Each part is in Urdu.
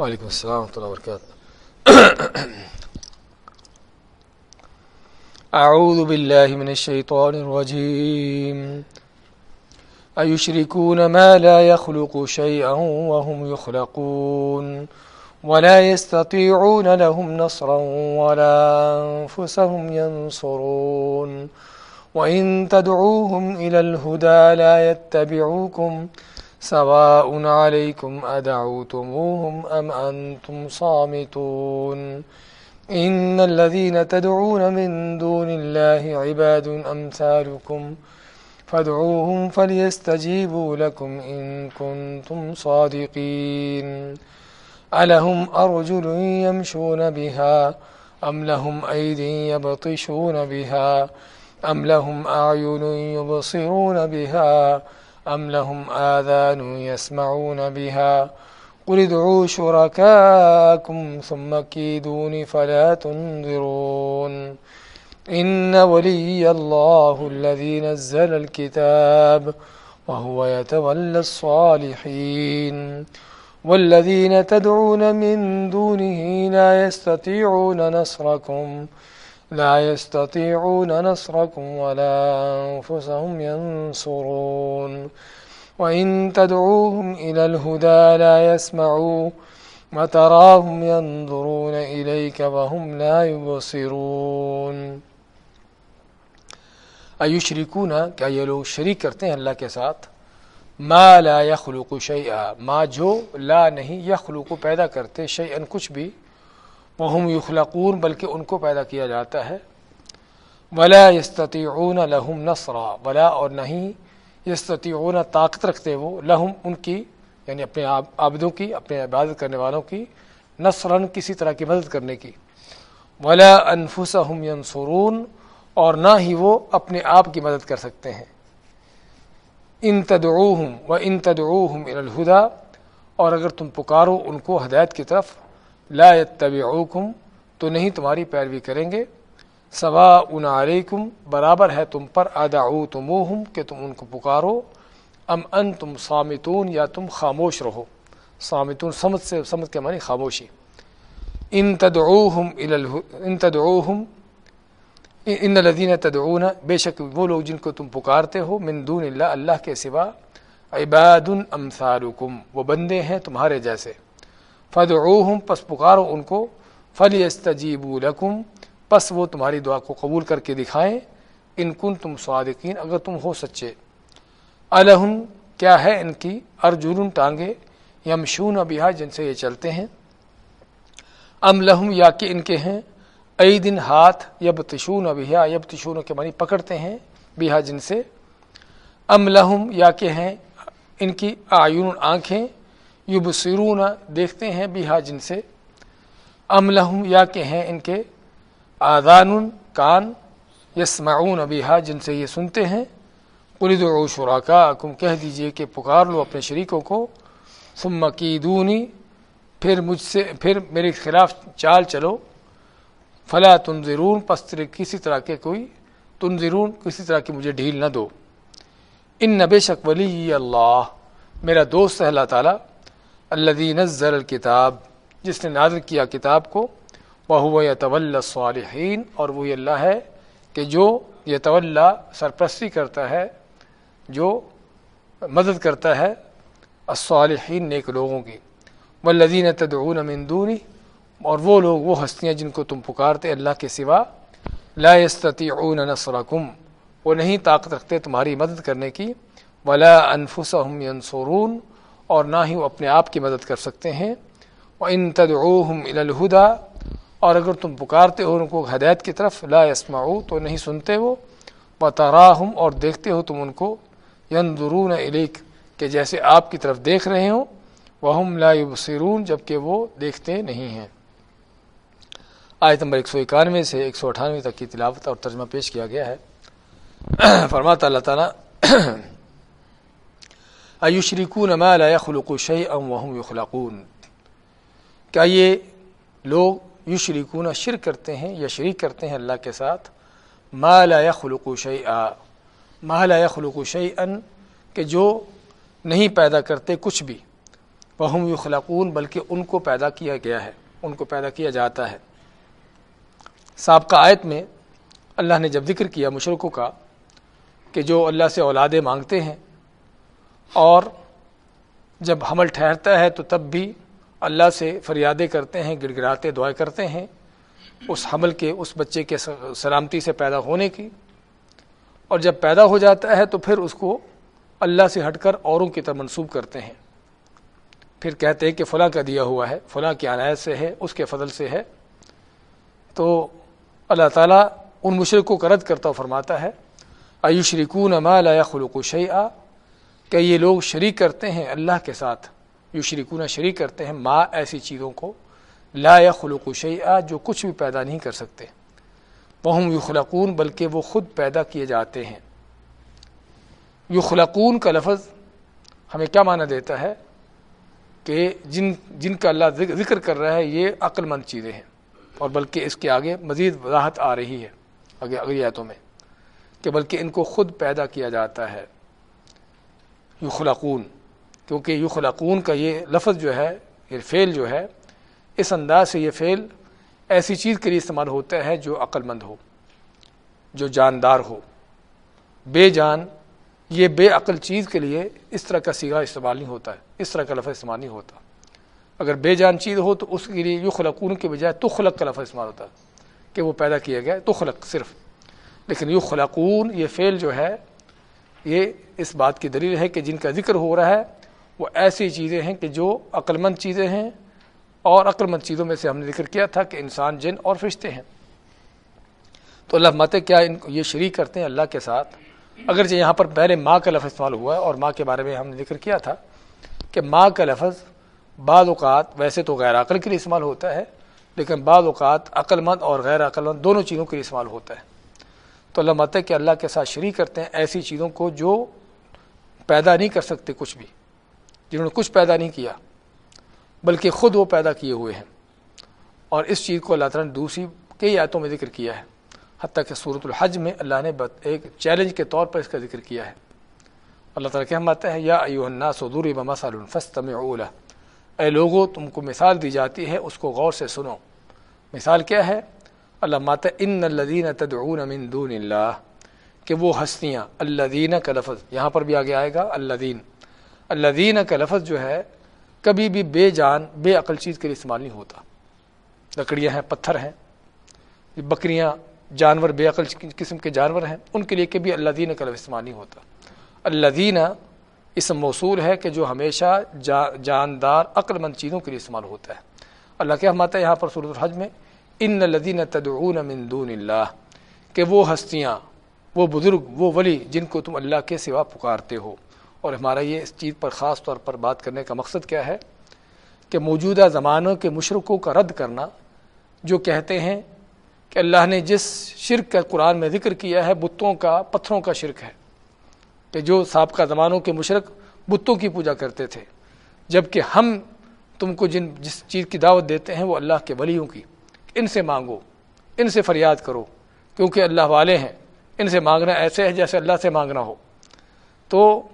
وعلیکم السلام ورحمۃ اللہ وبرکاتہ۔ اعوذ باللہ من الشیطان الرجیم۔ ایشرکون ما لا يخلق شیئا وهم يخلقون ولا يستطيعون لهم نصرا ولا أنفسهم ينصرون وإن تدعوهم إلى الهدى لا يتبعوكم سواء عليكم أدعوتموهم أم أنتم صامتون إن الذين تدعون من دون الله عباد أمثالكم فادعوهم فليستجيبوا لكم إن كنتم صادقين ألهم أرجل يمشون بها أم لهم أيدي يبطشون بها أم لهم أعين يبصرون بها أم لهم آذان يسمعون بها قل ادعوا شركاكم ثم كيدون فلا تنظرون إن ولي الله الذي نزل الكتاب وهو يتولى الصالحين والذين تدعون من دونه لا يستطيعون نصركم لا يستطيعون نصركم ولا أنفسهم ينصرون. وإن تدعوهم إلى الهدى لا يسمعوا وتراهم ينظرون إليك وهم لا يبصرون. ایشرکون کیا یہ لوگ شریک کرتے ہیں اللہ کے ساتھ؟ ما لا یخلق شیئا ما جو لا نہیں یخلق پیدا کرتے شیئن کچھ بھی وہم یخلقون بلکہ ان کو پیدا کیا جاتا ہے۔ ولا یستطیعون لہم نصرا، ولا اور نہیں یستطیعون طاقت رکھتے وہ لہم ان کی یعنی اپنے عابدوں کی، اپنے عبادت کرنے والوں کی نصرن کسی طرح کی مدد کرنے کی۔ ولا انفسہم ینصرون اور نہ ہی وہ اپنے آپ کی مدد کر سکتے ہیں۔ ان تدعوہم و ان تدعوہم الہدا اور اگر تم پکارو ان کو ہدایت کی طرف لا يتبعوکم، تو نہیں تمہاری پیروی کریں گے۔ سوا ان علیکم، برابر ہے تم پر، ادعوتموہم، کہ تم ان کو پکارو۔ ام ان تم سامتون یا تم خاموش رہو۔ سامتون سمت سے سمت کے معنی خاموشی۔ ان تدعوہم ان تدعوہم، ان الذین تدعون، بے شک وہ لوگ جن کو تم پکارتے ہو، من دون اللہ اللہ کے سوا عباد امثالکم، وہ بندے ہیں تمہارے جیسے۔ فدعوہم پس پکارو ان کو فلیستجیبوا لکم پس وہ تمہاری دعا کو قبول کر کے دکھائیں۔ ان کن تم صادقین اگر تم ہو سچے۔ الہم کیا ہے ان کی؟ ارجن ٹانگے۔ یمشون بہا جن سے یہ چلتے ہیں۔ ام لہم یا کہ ان کے ہیں۔ ای دن ہاتھ۔ یب تشون ابیا یب تشون کے معنی پکڑتے ہیں۔ بیہا جن سے۔ ام لہم یا کہ ہیں۔ ان کی آیون آنکھیں۔ یب سرون دیکھتے ہیں بیہا جن سے۔ ام لہم، یا کہ ہیں ان کے۔ آدان کان۔ یسمعون بیہا، جن سے یہ سنتے ہیں۔ قلد و شراکا کم کہہ دیجیے کہ پکار لو اپنے شریکوں کو۔ ثم کیدونی، پھر مجھ سے، پھر میرے خلاف چال چلو۔ فلا تنظرون، پس کسی طرح کے کوئی تنظرون، کسی طرح کی مجھے ڈھیل نہ دو۔ ان نبے شک ولی اللہ، میرا دوست ہے اللہ تعالیٰ۔ اللہ نزل الکتاب جس نے نازل کیا کتاب کو وہ یا طول صالحین اور وہی اللہ ہے کہ جو یہ طول سرپرستی کرتا ہے، جو مدد کرتا ہے الصالحین نیک لوگوں کی۔ والذین تدعون من دونی اور وہ لوگ، وہ ہستیاں جن کو تم پکارتے اللہ کے سوا، لا يستطيعون نصرکم وہ نہیں طاقت رکھتے تمہاری مدد کرنے کی۔ ولا انفسهم ينصرون اور نہ ہی وہ اپنے آپ کی مدد کر سکتے ہیں۔ وَإِن تَدْعُوهُمْ إِلَى الْهُدَى۔ اور اگر تم پکارتے ہو ان کو ہدایت کی طرف لا يسمعوا، تو نہیں سنتے وہ۔ وَتَرَاهُمْ، اور دیکھتے ہو تم ان کو۔ يَنْظُرُونَ إِلَيْكَ، کہ جیسے آپ کی طرف دیکھ رہے ہوں۔ وَهُمْ لَا يُبْصِرُونَ، جبکہ وہ دیکھتے نہیں ہیں۔ آیت نمبر ایک سو اکانوے سے ایک سو اٹھانوے تک کی تلاوت اور ترجمہ پیش کیا گیا ہے۔ فرماتا اللہ تعالیٰ ایشرکون ما لا يخلق شيئا وهم يخلقون؟ کیا یہ لوگ یشرکون شرک کرتے ہیں یا شریک کرتے ہیں اللہ کے ساتھ؟ ما لا يخلق شيئا ما لا يخلق شيئا کہ جو نہیں پیدا کرتے کچھ بھی بہم یخلقون، بلکہ ان کو پیدا کیا گیا ہے، ان کو پیدا کیا جاتا ہے۔ سابقہ آیت میں اللہ نے جب ذکر کیا مشرقوں کا کہ جو اللہ سے اولادیں مانگتے ہیں اور جب حمل ٹھہرتا ہے تو تب بھی اللہ سے فریادیں کرتے ہیں گڑ گڑاتے دعائیں کرتے ہیں اس حمل کے، اس بچے کے سلامتی سے پیدا ہونے کی۔ اور جب پیدا ہو جاتا ہے تو پھر اس کو اللہ سے ہٹ کر اوروں کی طرح منسوب کرتے ہیں۔ پھر کہتے ہیں کہ فلاں کا دیا ہوا ہے، فلاں کی عنایت سے ہے، اس کے فضل سے ہے۔ تو اللہ تعالیٰ ان مشرقوں کو رد کرتا فرماتا ہے ایوش ریکون لا خلوق و شعیٰ کہ یہ لوگ شریک کرتے ہیں اللہ کے ساتھ یو شریکون شریک کرتے ہیں ماں ایسی چیزوں کو، لا یا خلوق و جو کچھ بھی پیدا نہیں کر سکتے۔ وہم یخلقون، بلکہ وہ خود پیدا کیے جاتے ہیں۔ یخلقون کا لفظ ہمیں کیا معنی دیتا ہے؟ کہ جن جن کا اللہ ذکر کر رہا ہے، یہ عقل مند چیزیں ہیں۔ اور بلکہ اس کے آگے مزید وضاحت آ رہی ہے اگلی آیتوں میں، کہ بلکہ ان کو خود پیدا کیا جاتا ہے۔ یخلقون، کیونکہ یخلقون کا یہ لفظ جو ہے، یہ فعل جو ہے، اس انداز سے یہ فعل ایسی چیز کے لیے استعمال ہوتا ہے جو عقل مند ہو، جو جاندار ہو۔ بے جان، یہ بے عقل چیز کے لیے اس طرح کا سیگا استعمال نہیں ہوتا ہے، اس طرح کا لفظ استعمال نہیں ہوتا۔ اگر بے جان چیز ہو تو اس کے لیے یو کے بجائے تو خلق کا لفظ استعمال ہوتا ہے، کہ وہ پیدا کیا گیا تو خلق صرف۔ لیکن یو یہ فعل جو ہے یہ اس بات کی دلیل ہے کہ جن کا ذکر ہو رہا ہے، وہ ایسی چیزیں ہیں کہ جو عقل مند چیزیں ہیں۔ اور عقل مند چیزوں میں سے ہم نے ذکر کیا تھا کہ انسان جن اور فرشتے ہیں۔ تو اللہ مت کیا ان کو یہ شریک کرتے ہیں اللہ کے ساتھ؟ اگرچہ یہاں پر پہلے ماں کا لفظ استعمال ہوا ہے اور ماں کے بارے میں ہم نے ذکر کیا تھا کہ ماں کا لفظ بعض اوقات ویسے تو غیر عقل کے لیے استعمال ہوتا ہے، لیکن بعض اوقات عقل مند اور غیر عقل مند دونوں چیزوں کے لیے استعمال ہوتا ہے۔ تو اللہ مت کہ اللہ کے ساتھ شریک کرتے ہیں ایسی چیزوں کو جو پیدا نہیں کر سکتے کچھ بھی، جنہوں نے کچھ پیدا نہیں کیا، بلکہ خود وہ پیدا کیے ہوئے ہیں۔ اور اس چیز کو اللہ تعالیٰ نے دوسری کئی آیتوں میں ذکر کیا ہے۔ حتیٰ کہ صورت الحج میں اللہ نے ایک چیلنج کے طور پر اس کا ذکر کیا ہے۔ اللہ تعالیٰ کیا ماتا ہے، یا ایو الناس ودوری بمثال فاستمعوا له۔ اے لوگوں تم کو مثال دی جاتی ہے، اس کو غور سے سنو۔ مثال کیا ہے؟ اللہ ماتا ان الذین تدعون من دون اللہ کہ وہ ہستیاں الذین کا لفظ، یہاں پر بھی آگے آئے گا الذین الذین کا لفظ جو ہے، کبھی بھی بے جان، بے عقل چیز کے لیے استعمال نہیں ہوتا۔ لکڑیاں ہیں، پتھر ہیں بکریاں، جانور، بے عقل قسم کے جانور ہیں، ان کے لیے کبھی اللہ دین کا لفظ استعمال نہیں ہوتا۔ اللہ دینہ اس موصول ہے کہ جو ہمیشہ جاندار عقل مند چیزوں کے لیے استعمال ہوتا ہے۔ اللہ کیا ہماتا ہے یہاں پر صورت الحج میں؟ ان الدین تدعون من دون اللہ کہ وہ ہستیاں، وہ بزرگ، وہ ولی جن کو تم اللہ کے سوا پکارتے ہو۔ اور ہمارا یہ اس چیز پر خاص طور پر بات کرنے کا مقصد کیا ہے کہ موجودہ زمانوں کے مشرقوں کا رد کرنا، جو کہتے ہیں کہ اللہ نے جس شرک کا قرآن میں ذکر کیا ہے، بتوں کا، پتھروں کا شرک ہے۔ کہ جو سابقہ زمانوں کے مشرق بتوں کی پوجا کرتے تھے جبکہ ہم تم کو جن، جس چیز کی دعوت دیتے ہیں، وہ اللہ کے ولیوں کی۔ ان سے مانگو، ان سے فریاد کرو، کیونکہ اللہ والے ہیں، ان سے مانگنا ایسے ہے جیسے اللہ سے مانگنا ہو۔ تو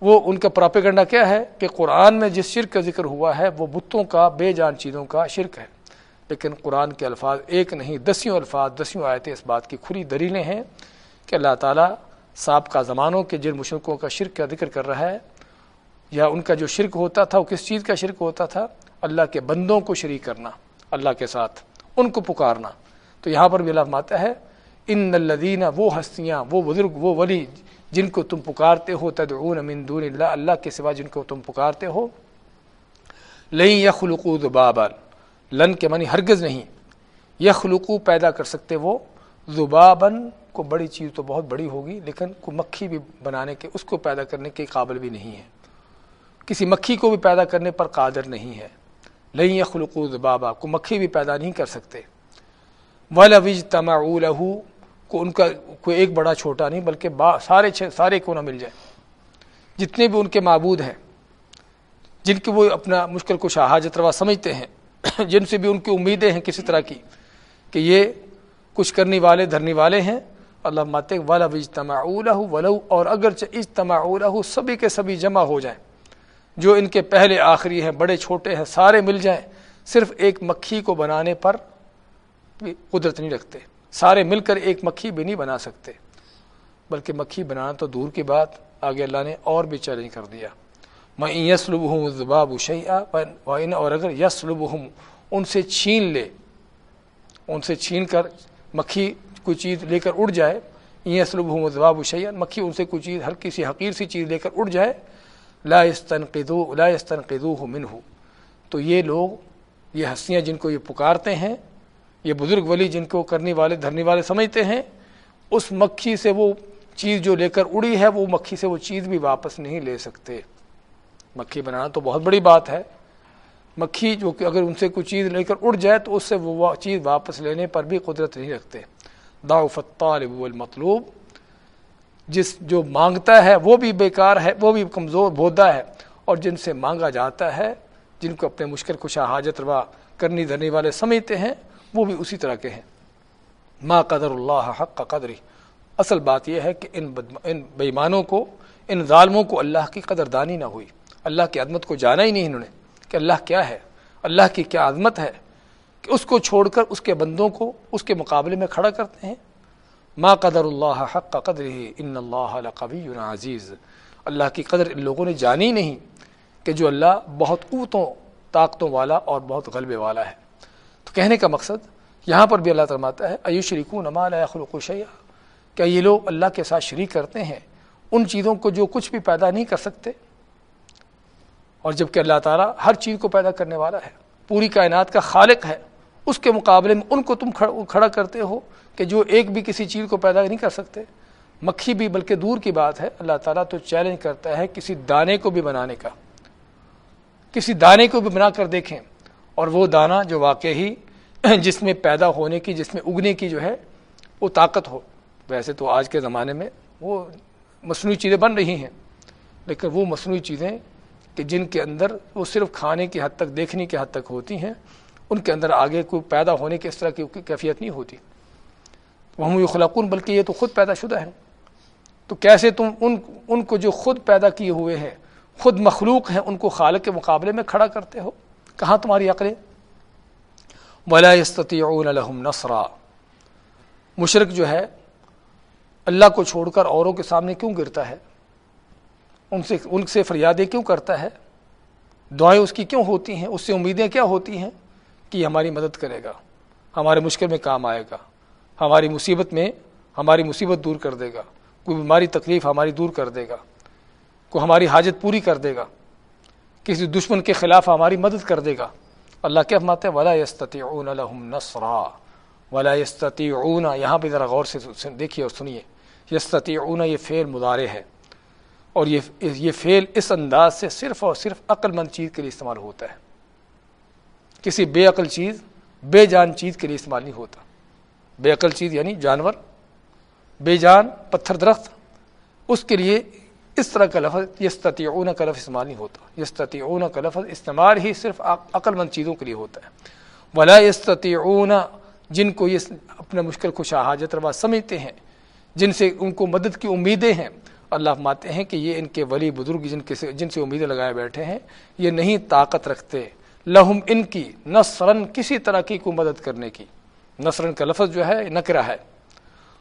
وہ ان کا پراپیگنڈا کیا ہے کہ قرآن میں جس شرک کا ذکر ہوا ہے، وہ بتوں کا، بے جان چیزوں کا شرک ہے۔ لیکن قرآن کے الفاظ ایک نہیں، دسیوں الفاظ، دسیوں آیتیں اس بات کی کھلی دلیلیں ہیں کہ اللہ تعالیٰ سابقہ زمانوں کے جن مشرقوں کا شرک کا ذکر کر رہا ہے، یا ان کا جو شرک ہوتا تھا، وہ کس چیز کا شرک ہوتا تھا؟ اللہ کے بندوں کو شریک کرنا، اللہ کے ساتھ۔ ان کو پکارنا۔ تو یہاں پر بھی اللہ ماتا ہے ان الدینہ وہ ہستیاں، وہ بزرگ، وہ ولی، جن کو تم پکارتے ہو، تدعون من دون اللہ اللہ کے سوا جن کو تم پکارتے ہو لئی یخلقو ذبابا۔ لن کے معنی ہرگز نہیں۔ یخلقو پیدا کر سکتے وہ ذبابن کو بڑی چیز تو بہت بڑی ہوگی، لیکن کو مکھی بھی بنانے کے، اس کو پیدا کرنے کے قابل بھی نہیں ہے۔ کسی مکھی کو بھی پیدا کرنے پر قادر نہیں ہے۔ لئی یخلقو ذبابا، کو مکھی بھی پیدا نہیں کر سکتے۔ وَلَوِجْ تَمَعُوا لَهُ، کو ان کا کوئی ایک بڑا چھوٹا نہیں، بلکہ با، سارے سارے کو نہ مل جائے۔ جتنے بھی ان کے معبود ہیں، جن کی وہ اپنا مشکل کو حاجت روا سمجھتے ہیں، جن سے بھی ان کی امیدیں ہیں کسی طرح کی، کہ یہ کچھ کرنے والے، دھرنے والے ہیں، اللہ مات والا اجتماع ولو، اور اگرچہ اجتماع سبھی کے سبھی جمع ہو جائیں۔ جو ان کے پہلے آخری ہیں، بڑے چھوٹے ہیں، سارے مل جائیں، صرف ایک مکھی کو بنانے پر قدرت نہیں رکھتے۔ سارے مل کر ایک مکھی بھی نہیں بنا سکتے۔ بلکہ مکھی بنانا تو دور کی بات، آگے اللہ نے اور بھی چیلنج کر دیا۔ میں یسلب ہوں زباب شیا اور اگر یسلب ہوں ان سے چھین لے۔ ان سے چھین کر مکھی کوئی چیز لے کر اڑ جائے۔ یسلب ہوں زباب شیا مکھی ان سے کوئی چیز ہر کسی حقیر سی چیز لے کر اڑ جائے۔ لا استنقدو لا استنقدوه منه. تو یہ لوگ، یہ ہستیاں جن کو یہ پکارتے ہیں، یہ بزرگ ولی جن کو کرنے والے دھرنے والے سمجھتے ہیں، اس مکھی سے وہ چیز جو لے کر اڑی ہے، وہ مکھی سے وہ چیز بھی واپس نہیں لے سکتے۔ مکھی بنانا تو بہت بڑی بات ہے۔ مکھی جو کہ اگر ان سے کوئی چیز لے کر اڑ جائے تو اس سے وہ چیز واپس لینے پر بھی قدرت نہیں رکھتے۔ داؤ الطالب المطلوب جس جو مانگتا ہے وہ بھی بیکار ہے، وہ بھی کمزور بودا ہے اور جن سے مانگا جاتا ہے، جن کو اپنے مشکل خوشا حاجت روا کرنی دھرنے والے سمجھتے ہیں، وہ بھی اسی طرح کے ہیں۔ ما قدر اللہ حق کا قدری۔ اصل بات یہ ہے کہ ان ان بےمانوں کو، ان ظالموں کو اللہ کی قدردانی نہ ہوئی۔ اللہ کی عظمت کو جانا ہی نہیں انہوں نے کہ اللہ کیا ہے۔ اللہ کی کیا عظمت ہے کہ اس کو چھوڑ کر اس کے بندوں کو اس کے مقابلے میں کھڑا کرتے ہیں۔ ما قدر اللہ حق کا قدر ان اللہ قبی عزیز اللہ کی قدر ان لوگوں نے جانی نہیں کہ جو اللہ بہت قوتوں طاقتوں والا اور بہت غلبے والا ہے۔ تو کہنے کا مقصد یہاں پر بھی اللہ فرماتا ہے ایو شریکون اما خلق و شیا کیا یہ لوگ اللہ کے ساتھ شریک کرتے ہیں؟ ان چیزوں کو جو کچھ بھی پیدا نہیں کر سکتے۔ اور جبکہ اللہ تعالیٰ ہر چیز کو پیدا کرنے والا ہے، پوری کائنات کا خالق ہے، اس کے مقابلے میں ان کو تم کھڑا کرتے ہو۔ کہ جو ایک بھی کسی چیز کو پیدا نہیں کر سکتے۔ مکھی بھی بلکہ دور کی بات ہے۔ اللہ تعالیٰ تو چیلنج کرتا ہے کسی دانے کو بھی بنانے کا۔ کسی دانے کو بھی بنا کر دیکھیں۔ اور وہ دانہ جو واقعی جس میں پیدا ہونے کی، جس میں اگنے کی جو ہے، وہ طاقت ہو۔ ویسے تو آج کے زمانے میں وہ مصنوعی چیزیں بن رہی ہیں۔ لیکن وہ مصنوعی چیزیں کہ جن کے اندر وہ صرف کھانے کی حد تک، دیکھنے کی حد تک ہوتی ہیں، ان کے اندر آگے کوئی پیدا ہونے کی اس طرح کی کیفیت نہیں ہوتی۔ وہ خلاقون بلکہ یہ تو خود پیدا شدہ ہے تو کیسے تم ان ان کو جو خود پیدا کیے ہوئے ہیں، خود مخلوق ہیں، ان کو خالق کے مقابلے میں کھڑا کرتے ہو؟ کہاں تمہاری عقلیں؟ ولا يستطيعون لهم نصرا۔ مشرق جو ہے، اللہ کو چھوڑ کر اوروں کے سامنے کیوں گرتا ہے؟ ان سے ان سے فریادیں کیوں کرتا ہے؟ دعائیں اس کی کیوں ہوتی ہیں؟ اس سے امیدیں کیا ہوتی ہیں کہ ہماری مدد کرے گا، ہمارے مشکل میں کام آئے گا؟ ہماری مصیبت میں ہماری مصیبت دور کر دے گا۔ کوئی بیماری تکلیف ہماری دور کر دے گا۔ کوئی ہماری حاجت پوری کر دے گا۔ کسی دشمن کے خلاف ہماری مدد کر دے گا۔ اللہ کیا فرماتے ہیں؟ ولا یستطیعون لهم نصرا۔ ولا یستطیعون یہاں پہ ذرا غور سے دیکھیے اور سنیے۔ یستطیعون یہ فعل مضارع ہے۔ اور یہ یہ فعل اس انداز سے صرف اور صرف عقل مند چیز کے لیے استعمال ہوتا ہے۔ کسی بے عقل چیز، بے جان چیز کے لیے استعمال نہیں ہوتا۔ بے عقل چیز یعنی جانور، بے جان، پتھر درخت، اس کے لیے اس طرح کا لفظ یستطیعون کا لفظ استعمال نہیں ہوتا۔ یستطیعون کا لفظ استعمال ہی صرف عقل مند چیزوں کے لیے ہوتا ہے۔ ولا یستطیعون، جن کو یہ اپنا مشکل خوش حاجت روا سمجھتے ہیں، جن سے ان کو مدد کی امیدیں ہیں۔ اللہ ماتے ہیں کہ یہ ان کے ولی بزرگ جن کے جن سے امیدیں لگائے بیٹھے ہیں، یہ نہیں طاقت رکھتے۔ لہم ان کی نصرن کسی طرح کی کو مدد کرنے کی۔ نصرن کا لفظ جو ہے نکرا ہے۔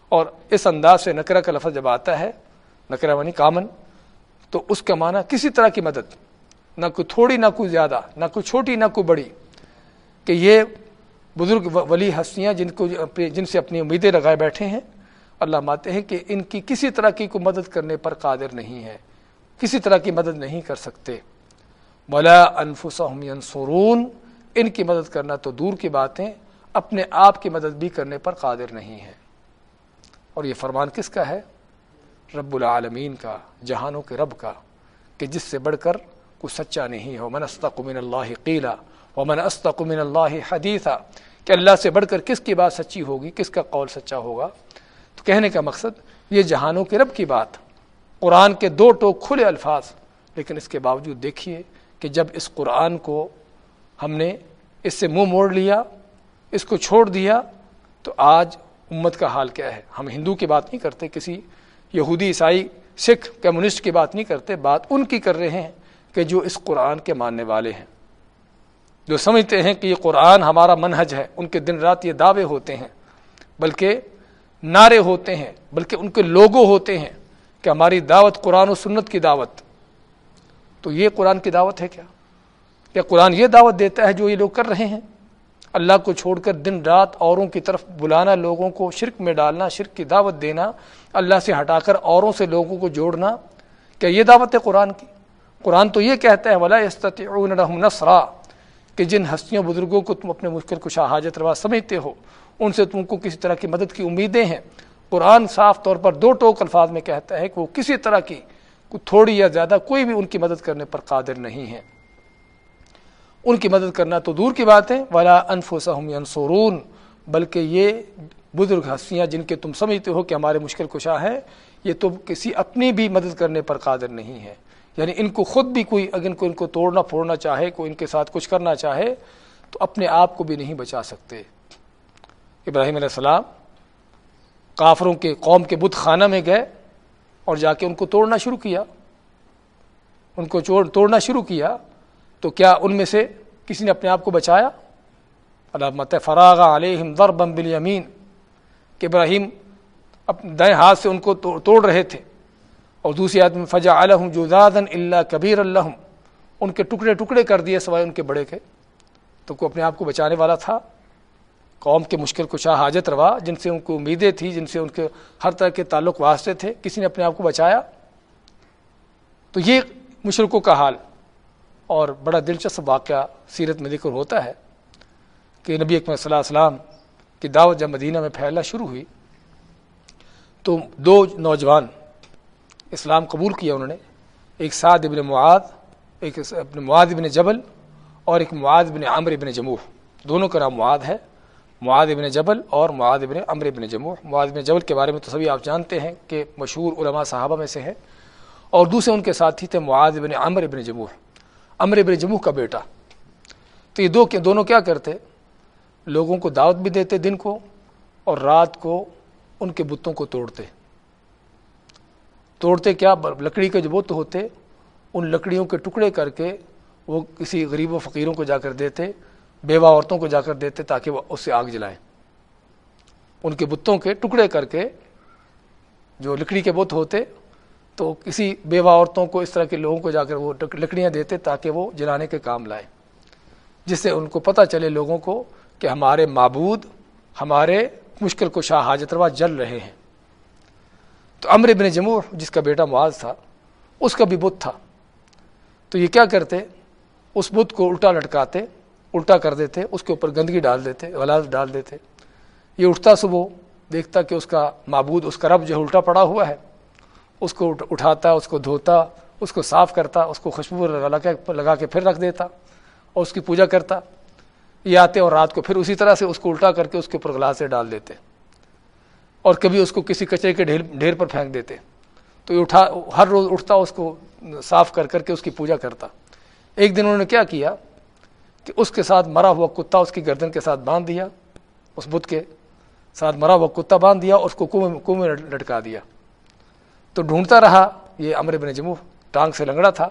اور اس انداز سے نکرا کا لفظ جب آتا ہے نکرا منی کامن تو اس کا معنی کسی طرح کی مدد، نہ کوئی تھوڑی، نہ کوئی زیادہ، نہ کوئی چھوٹی، نہ کوئی بڑی۔ کہ یہ بزرگ ولی ہستیاں جن کو جن سے اپنی امیدیں لگائے بیٹھے ہیں، اللہ ماتے ہیں کہ ان کی کسی طرح کی کوئی مدد کرنے پر قادر نہیں ہے۔ کسی طرح کی مدد نہیں کر سکتے۔ بلا انفسهم ینصرون ان کی مدد کرنا تو دور کی باتیں اپنے آپ کی مدد بھی کرنے پر قادر نہیں ہے۔ اور یہ فرمان کس کا ہے؟ رب العالمین کا، جہانوں کے رب کا، کہ جس سے بڑھ کر کوئی سچا نہیں ہو من استق من اللہ قیلا و من استق من اللہ حدیثہ کہ اللہ سے بڑھ کر کس کی بات سچی ہوگی، کس کا قول سچا ہوگا؟ تو کہنے کا مقصد یہ جہانوں کے رب کی بات۔ قرآن کے دو ٹوک کھلے الفاظ، لیکن اس کے باوجود دیکھیے کہ جب اس قرآن کو ہم نے اس سے منہ موڑ لیا اس کو چھوڑ دیا تو آج امت کا حال کیا ہے؟ ہم ہندو کی بات نہیں کرتے، کسی یہودی، عیسائی، سکھ، کمیونسٹ کی بات نہیں کرتے، بات ان کی کر رہے ہیں کہ جو اس قرآن کے ماننے والے ہیں۔ جو سمجھتے ہیں کہ یہ قرآن ہمارا منہج ہے، ان کے دن رات یہ دعوے ہوتے ہیں، بلکہ نعرے ہوتے ہیں، بلکہ ان کے لوگوں ہوتے ہیں کہ ہماری دعوت قرآن و سنت کی دعوت۔ تو یہ قرآن کی دعوت ہے کیا؟ کیا قرآن یہ دعوت دیتا ہے جو یہ لوگ کر رہے ہیں؟ اللہ کو چھوڑ کر دن رات اوروں کی طرف بلانا، لوگوں کو شرک میں ڈالنا، شرک کی دعوت دینا، اللہ سے ہٹا کر اوروں سے لوگوں کو جوڑنا، کیا یہ دعوت ہے قرآن کی؟ قرآن تو یہ کہتا ہے، ولا نسرا کہ جن ہستیوں بزرگوں کو تم اپنے مشکل کشا حاجت روا سمجھتے ہو، ان سے تم کو کسی طرح کی مدد کی امیدیں ہیں۔ قرآن صاف طور پر دو ٹوک الفاظ میں کہتا ہے کہ وہ کسی طرح کی تھوڑی یا زیادہ کوئی بھی ان کی مدد کرنے پر قادر نہیں ہے۔ ان کی مدد کرنا تو دور کی بات ہے، ولا انفسہم ینصرون بلکہ یہ بزرگ ہستیاں جن کے تم سمجھتے ہو کہ ہمارے مشکل کشا ہے یہ تو کسی اپنی بھی مدد کرنے پر قادر نہیں ہے یعنی ان کو خود بھی کوئی اگر کو ان کو توڑنا پھوڑنا چاہے، کوئی ان کے ساتھ کچھ کرنا چاہے، تو اپنے آپ کو بھی نہیں بچا سکتے۔ ابراہیم علیہ السلام کافروں کے قوم کے بت خانہ میں گئے اور جا کے ان کو توڑنا شروع کیا۔ ان کو توڑنا شروع کیا۔ تو کیا ان میں سے کسی نے اپنے آپ کو بچایا؟ علامت فراغ علیہم ضربم بالیمین، کہ ابراہیم اپنے دائیں ہاتھ سے ان کو توڑ رہے تھے، اور دوسری آدمی فجا الحم جزادن اللہ کبیر اللہ ان کے ٹکڑے ٹکڑے کر دیے سوائے ان کے بڑے کے۔ تو کو اپنے آپ کو بچانے والا تھا؟ قوم کے مشکل کشا حاجت روا، جن سے ان کو امیدیں تھیں، جن سے ان کے ہر طرح کے تعلق واسطے تھے، کسی نے اپنے آپ کو بچایا؟ تو یہ مشرقوں کا حال۔ اور بڑا دلچسپ واقعہ سیرت میں ذکر ہوتا ہے کہ نبی اکمل صلی اللہ علیہ وسلم کی دعوت جب مدینہ میں پھیلنا شروع ہوئی تو دو نوجوان اسلام قبول کیا انہوں نے، ایک سعد ابن معاد ایک اپنے معاد ابن جبل اور ایک معاد ابن عمر ابن جموح۔ دونوں کا نام معاد ہے معاد ابن جبل اور معاد ابن عمر ابن جموح۔ معاد ابن جبل کے بارے میں تو سبھی آپ جانتے ہیں کہ مشہور علماء صحابہ میں سے ہے اور دوسرے ان کے ساتھی تھے معاد ابن عمر ابن جموح۔ امر ابن جموح کا بیٹا۔ تو یہ دو دونوں کیا کرتے؟ لوگوں کو دعوت بھی دیتے دن کو اور رات کو ان کے بتوں کو توڑتے۔ توڑتے کیا؟ لکڑی کے جو بت ہوتے، ان لکڑیوں کے ٹکڑے کر کے وہ کسی غریب و فقیروں کو جا کر دیتے، بیوہ عورتوں کو جا کر دیتے تاکہ وہ اس سے آگ جلائیں۔ ان کے بتوں کے ٹکڑے کر کے جو لکڑی کے بت ہوتے تو کسی بیوہ عورتوں کو اس طرح کے لوگوں کو جا کر وہ لکڑیاں دیتے تاکہ وہ جلانے کے کام لائیں، جس سے ان کو پتہ چلے لوگوں کو کہ ہمارے معبود، ہمارے مشکل کو شاہ حاجت روا جل رہے ہیں۔ تو امر ابن جموع جس کا بیٹا معاذ تھا، اس کا بھی بت تھا۔ تو یہ کیا کرتے؟ اس بت کو الٹا لٹکاتے، الٹا کر دیتے، اس کے اوپر گندگی ڈال دیتے غلاز ڈال دیتے۔ یہ اٹھتا صبح، دیکھتا کہ اس کا معبود، اس کا رب جو ہے، الٹا پڑا ہوا ہے۔ اس کو اٹھاتا، اس کو دھوتا، اس کو صاف کرتا، اس کو خوشبو لگا کے پھر رکھ دیتا اور اس کی پوجا کرتا۔ یہ آتے اور رات کو پھر اسی طرح سے اس کو الٹا کر کے اس کے اوپر گلاس سے ڈال دیتے۔ اور کبھی اس کو کسی کچرے کے ڈھیر ڈھیر پر پھینک دیتے۔ تو یہ اٹھا ہر روز اٹھتا، اس کو صاف کر کر کے اس کی پوجا کرتا۔ ایک دن انہوں نے کیا کیا کہ اس کے ساتھ مرا ہوا کتا اس کی گردن کے ساتھ باندھ دیا، اس بدھ کے ساتھ مرا ہوا کتا باندھ دیا اور اس کو کنویں میں لٹکا دیا۔ تو ڈھونڈتا رہا، یہ امر بن جمو ٹانگ سے لنگڑا تھا،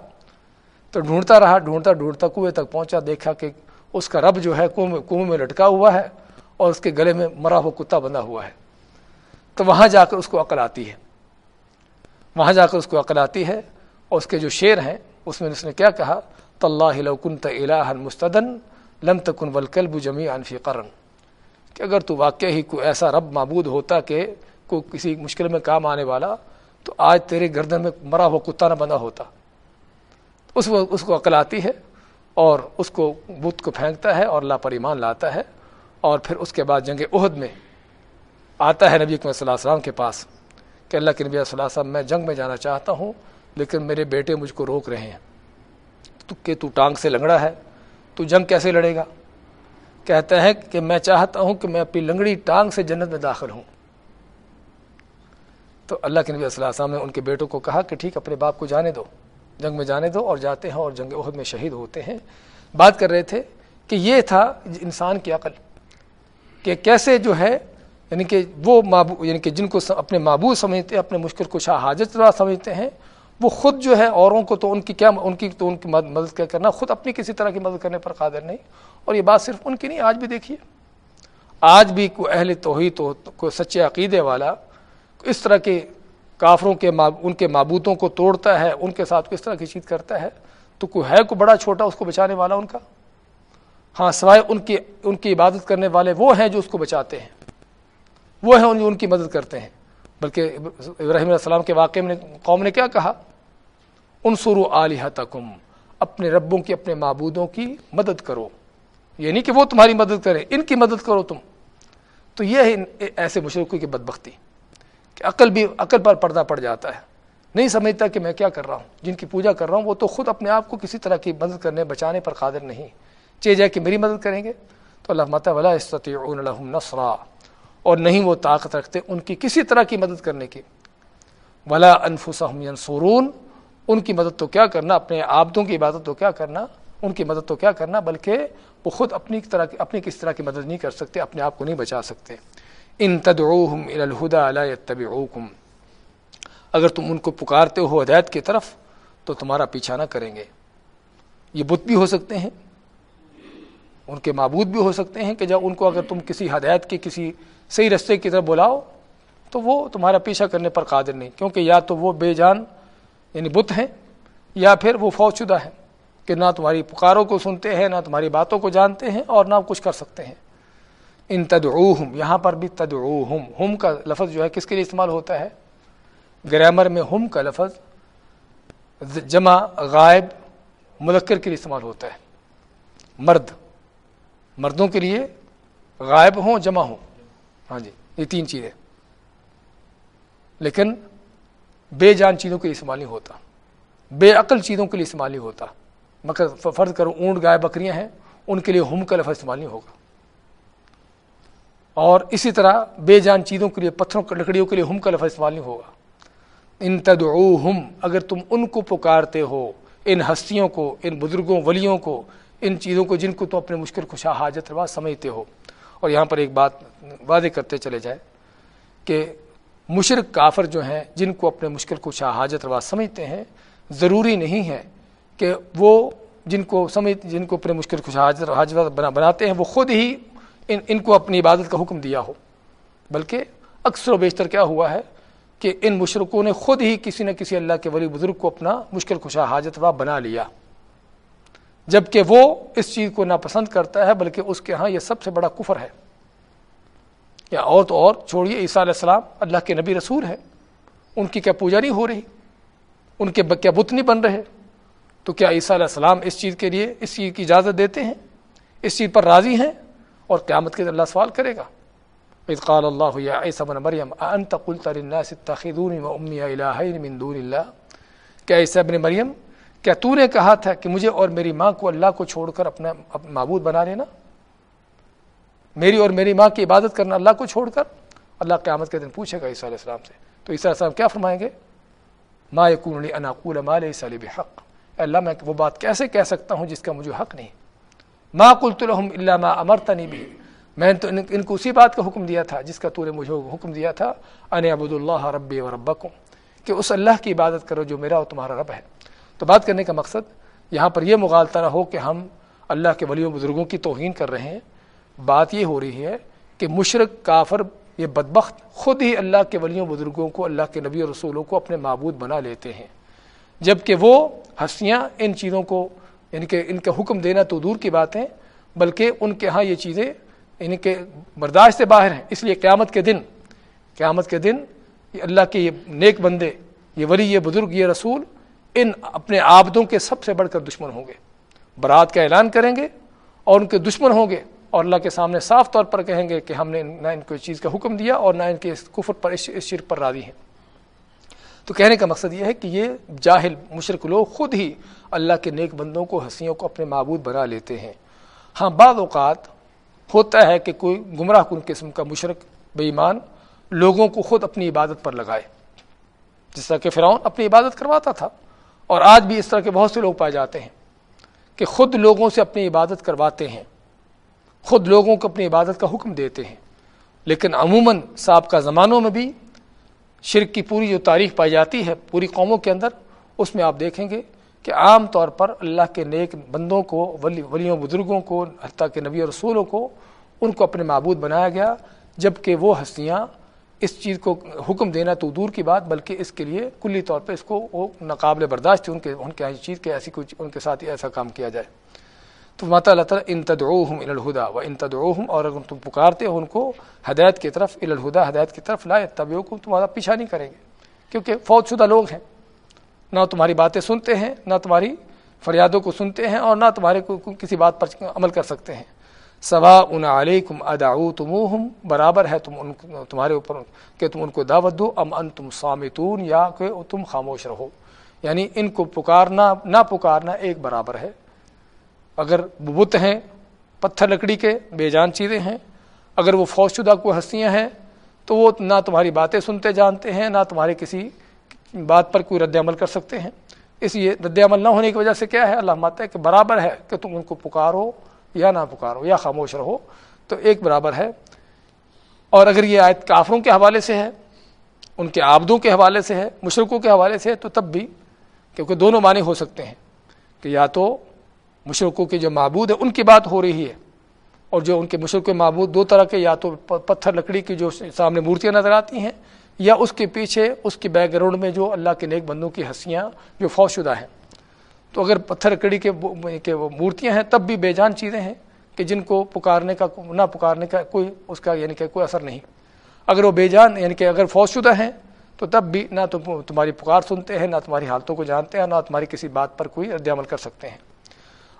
تو ڈھونڈتا رہا، ڈھونڈتا ڈھونڈتا کنویں تک پہنچا، دیکھا کہ اس کا رب جو ہے کنویں میں لٹکا ہوا ہے اور اس کے گلے میں مرا ہوا کتا بندھا ہوا ہے۔ تو وہاں جا کر اس کو عقل آتی ہے۔ وہاں جا کر اس کو عقل آتی ہے اور اس کے جو شعر ہیں، اس میں اس نے کیا کہا؟ طلّہ کن الہ مستدن لم تکن ولکلب جمی انفی قرن۔ کہ اگر تو واقع ہی کوئی ایسا رب معبود ہوتا کہ کوئی کسی مشکل میں کام آنے والا تو آج تیرے گردن میں مرا ہوا کتا نہ بندھا ہوتا۔ اس وقت اس کو عقل آتی ہے اور اس کو بت کو پھینکتا ہے اور اللہ پر ایمان لاتا ہے اور پھر اس کے بعد جنگ عہد میں آتا ہے نبی اکمل صلی اللہ علیہ وسلم کے پاس کہ اللہ کے نبی صلی اللہ علیہ وسلم، میں جنگ میں جانا چاہتا ہوں، لیکن میرے بیٹے مجھ کو روک رہے ہیں۔ تو کہ تو ٹانگ سے لنگڑا ہے، تو جنگ کیسے لڑے گا؟ کہتا ہے کہ میں چاہتا ہوں کہ میں اپنی لنگڑی ٹانگ سے جنت میں داخل ہوں۔ تو اللہ کے نبی صلی اللہ علیہ وسلم نے ان کے بیٹوں کو کہا کہ ٹھیک اپنے باپ کو جانے دو، جنگ میں جانے دو اور جاتے ہیں اور جنگ عہد میں شہید ہوتے ہیں۔ بات کر رہے تھے کہ یہ تھا انسان کی عقل، کہ کیسے جو ہے یعنی کہ وہ یعنی کہ جن کو اپنے معبود سمجھتے ہیں، اپنے مشکل کو شاہ حاجت روا سمجھتے ہیں، وہ خود جو ہے اوروں کو تو ان کی کیا، ان کی تو ان کی مدد کیا کرنا، خود اپنی کسی طرح کی مدد کرنے پر قادر نہیں۔ اور یہ بات صرف ان کی نہیں، آج بھی دیکھیے۔ آج بھی کوئی اہل توحید تو کوئی سچے عقیدے والا اس طرح کے کافروں کے ان کے معبودوں کو توڑتا ہے، ان کے ساتھ کس طرح کی چیز کرتا ہے؟ تو کوئی ہے کوئی بڑا چھوٹا اس کو بچانے والا ان کا؟ ہاں سوائے ان کی ان کی عبادت کرنے والے وہ ہیں جو اس کو بچاتے ہیں۔ وہ ہیں ان کی مدد کرتے ہیں۔ بلکہ ابراہیم علیہ السلام کے واقعے میں قوم نے کیا کہا؟ ان سرو علیہ تکم اپنے ربوں کی، اپنے معبودوں کی مدد کرو۔ یہ نہیں کہ وہ تمہاری مدد کریں، ان کی مدد کرو تم۔ تو یہ ہے ایسے مشرقوں کی بدبختی۔ کہ عقل بھی عقل پر پردہ پڑ جاتا ہے۔ نہیں سمجھتا کہ میں کیا کر رہا ہوں۔ جن کی پوجا کر رہا ہوں، وہ تو خود اپنے آپ کو کسی طرح کی مدد کرنے، بچانے پر قادر نہیں۔ چاہے جائے کہ میری مدد کریں گے۔ تو اللہ مت ولا استطیعون لهم نصرا اور نہیں وہ طاقت رکھتے ان کی کسی طرح کی مدد کرنے کی۔ ولا انفسهم ينصرون۔ ان کی مدد تو کیا کرنا، اپنے آبدوں کی عبادت تو کیا کرنا، ان کی مدد تو کیا کرنا، بلکہ وہ خود اپنی طرح کی اپنی کس طرح کی مدد نہیں کر سکتے، اپنے آپ کو نہیں بچا سکتے۔ ان تدعوہم الى الہدا لا يتبعوکم اگر تم ان کو پکارتے ہو ہدایت کی طرف، تو تمہارا پیچھا نہ کریں گے۔ یہ بت بھی ہو سکتے ہیں۔ ان کے معبود بھی ہو سکتے ہیں کہ جب ان کو اگر تم کسی ہدایت کے کسی صحیح رستے کی طرف بلاؤ، تو وہ تمہارا پیچھا کرنے پر قادر نہیں۔ کیونکہ یا تو وہ بے جان یعنی بت ہیں، یا پھر وہ فوج شدہ ہیں کہ نہ تمہاری پکاروں کو سنتے ہیں، نہ تمہاری باتوں کو جانتے ہیں اور نہ کچھ کر سکتے ہیں۔ ان تدعوہم، یہاں پر بھی تدعوہم۔ ہم کا لفظ جو ہے، کس کے لیے استعمال ہوتا ہے؟ گرامر میں ہم کا لفظ جمع، غائب ملکر کے لیے استعمال ہوتا ہے۔ مرد، مردوں کے لیے غائب ہوں، جمع ہوں۔ ہاں جی یہ تین چیزیں۔ لیکن بے جان چیزوں کے لیے استعمال نہیں ہوتا۔ بے عقل چیزوں کے لیے استعمال نہیں ہوتا۔ مگر فرض کرو، اونٹ، گائے، بکریاں ہیں، ان کے لیے ہم کا لفظ استعمال نہیں ہوگا۔ اور اسی طرح بے جان چیزوں کے لیے، پتھروں لکڑیوں کے لیے ہم کا لفظ استعمال نہیں ہوگا۔ ان تدعوہم، اگر تم ان کو پکارتے ہو، ان ہستیوں کو، ان بزرگوں، ولیوں کو، ان چیزوں کو جن کو تم اپنے مشکل، خوشا، حاجت روا سمجھتے ہو۔ اور یہاں پر ایک بات واضح کرتے چلے جائے کہ مشرق کافر جو ہیں، جن کو اپنے مشکل، خوشا، حاجت روا سمجھتے ہیں، ضروری نہیں ہے کہ وہ جن کو سمجھ، جن کو اپنے مشکل خوش حاجت حاجت بنا بناتے ہیں، وہ خود ہی ان ان کو اپنی عبادت کا حکم دیا ہو۔ بلکہ اکثر و بیشتر کیا ہوا ہے کہ ان مشرقوں نے خود ہی کسی نہ کسی اللہ کے ولی بزرگ کو اپنا مشکل خوشا حاجت روا بنا لیا۔ جبکہ وہ اس چیز کو ناپسند کرتا ہے، بلکہ اس کے ہاں یہ سب سے بڑا کفر ہے۔ یا اور تو اور، چھوڑیے، عیسیٰ علیہ السلام اللہ کے نبی رسول ہے ان کی کیا پوجا نہیں ہو رہی؟ ان کے کیا بت نہیں بن رہے؟ تو کیا عیسیٰ علیہ السلام اس چیز کے لیے، اس چیز کی اجازت دیتے ہیں؟ اس چیز پر راضی ہیں؟ اور قیامت کے اللہ سوال کرے گا۔ قال اللہ یا عیسیٰ بن مریم انت قلت للناس اتخذونی و امی الہین من دون اللہ کیا عیسیٰ بن مریم کیا تو نے کہا تھا کہ مجھے اور میری ماں کو اللہ کو چھوڑ کر اپنا معبود بنا لینا؟ میری اور میری ماں کی عبادت کرنا اللہ کو چھوڑ کر؟ اللہ قیامت کے دن پوچھے گا عیسیٰ علیہ السلام سے۔ تو عیسیٰ علیہ السلام کیا فرمائیں گے؟ ما یکون لی انا قول ما لیس لی بحق۔ اے اللہ، میں وہ بات کیسے کہہ سکتا ہوں جس کا مجھے حق نہیں؟ ما قلت لهم الا ما امرتنی بھی میں تو ان کو اسی بات کا حکم دیا تھا، جس کا تو نے مجھے حکم دیا تھا ان عبد اللہ ربی و ربکم کہ اس اللہ کی عبادت کرو جو میرا اور تمہارا رب ہے۔ تو بات کرنے کا مقصد یہاں پر یہ مغالطہ نہ ہو کہ ہم اللہ کے ولیوں بزرگوں کی توہین کر رہے ہیں۔ بات یہ ہو رہی ہے کہ مشرق، کافر، یہ بدبخت خود ہی اللہ کے ولیوں بزرگوں کو، اللہ کے نبی اور رسولوں کو اپنے معبود بنا لیتے ہیں۔ جبکہ وہ ہستیاں ان چیزوں کو یعنی کہ ان کا حکم دینا تو دور کی بات ہے بلکہ ان کے ہاں یہ چیزیں یعنی کہ برداشت سے باہر ہیں۔ اس لیے قیامت کے دن، قیامت کے دن یہ اللہ کے یہ نیک بندے، یہ ولی، یہ بزرگ، یہ رسول ان اپنے آبدوں کے سب سے بڑھ کر دشمن ہوں گے۔ برات کا اعلان کریں گے اور ان کے دشمن ہوں گے اور اللہ کے سامنے صاف طور پر کہیں گے کہ ہم نے نہ ان کو اس چیز کا حکم دیا اور نہ ان کے اس کفر پر، اس شرک پر راضی ہیں۔ تو کہنے کا مقصد یہ ہے کہ یہ جاہل مشرق لوگ خود ہی اللہ کے نیک بندوں کو ہنسیوں کو اپنے معبود بنا لیتے ہیں۔ ہاں بعض اوقات ہوتا ہے کہ کوئی گمراہ کن قسم کا مشرق بے ایمان لوگوں کو خود اپنی عبادت پر لگائے، جس طرح کہ فرعون اپنی عبادت کرواتا تھا۔ اور آج بھی اس طرح کے بہت سے لوگ پائے جاتے ہیں کہ خود لوگوں سے اپنی عبادت کرواتے ہیں، خود لوگوں کو اپنی عبادت کا حکم دیتے ہیں۔ لیکن عموماً سابقہ زمانوں میں بھی شرک کی پوری جو تاریخ پائی جاتی ہے، پوری قوموں کے اندر، اس میں آپ دیکھیں گے کہ عام طور پر اللہ کے نیک بندوں کو، ولی ولیوں بزرگوں کو، حتیٰ کہ نبی اور رسولوں کو ان کو اپنے معبود بنایا گیا جبکہ وہ ہستیاں اس چیز کو حکم دینا تو دور کی بات، بلکہ اس کے لیے کلی طور پہ اس کو وہ ناقابل برداشت تھی، ان کے ان کے ہاں چیز کے ایسی کچھ ان کے ساتھ ایسا کام کیا جائے۔ تو ماتا اللہ تعالیٰ ان تدعوہم الہدا و ان تدعوہم اور اگر تم پکارتے ہو ان کو ہدایت کی طرف الہدا، ہدایت کی طرف، لا تبعوکم تمہارا پیچھا نہیں کریں گے، کیونکہ فوج شدہ لوگ ہیں۔ نہ تمہاری باتیں سنتے ہیں، نہ تمہاری فریادوں کو سنتے ہیں اور نہ تمہارے کو کسی بات پر عمل کر سکتے ہیں۔ سوا ان علیکم اداؤ تم برابر ہے تم ان تمہارے اوپر کہ تم ان کو دعوت دو، ام ان تم سامتون یا کہ تم خاموش رہو۔ یعنی ان کو پکارنا، نہ پکارنا ایک برابر ہے۔ اگر بت ہیں، پتھر لکڑی کے بے جان چیزیں ہیں۔ اگر وہ فوج شدہ کو ہستیاں ہیں، تو وہ نہ تمہاری باتیں سنتے جانتے ہیں، نہ تمہارے کسی بات پر کوئی رد عمل کر سکتے ہیں۔ اس لیے رد عمل نہ ہونے کی وجہ سے کیا ہے؟ اللہ ماتا ہے کہ برابر ہے کہ تم ان کو پکارو یا نہ پکارو یا خاموش رہو۔ تو ایک برابر ہے۔ اور اگر یہ آیت کافروں کے حوالے سے ہے، ان کے آبدوں کے حوالے سے ہے مشرقوں کے حوالے سے ہے، تو تب بھی کیونکہ دونوں معنی ہو سکتے ہیں کہ یا تو مشرقوں کے جو معبود ہے ان کی بات ہو رہی ہے۔ اور جو ان کے مشرق معبود دو طرح کے، یا تو پتھر لکڑی کی جو سامنے مورتیاں نظر آتی ہیں یا اس کے پیچھے اس کی بیک گراؤنڈ میں جو اللہ کے نیک بندوں کی ہنسیاں جو فوج شدہ ہیں۔ تو اگر پتھر کڑی کے وہ مورتیاں ہیں، تب بھی بے جان چیزیں ہیں کہ جن کو پکارنے کا نہ پکارنے کا کوئی اس کا یعنی کہ کوئی اثر نہیں۔ اگر وہ بے جان یعنی کہ اگر فوج شدہ ہیں، تو تب بھی نہ تو تمہاری پکار سنتے ہیں، نہ تمہاری حالتوں کو جانتے ہیں، نہ تمہاری کسی بات پر کوئی رد عمل کر سکتے ہیں۔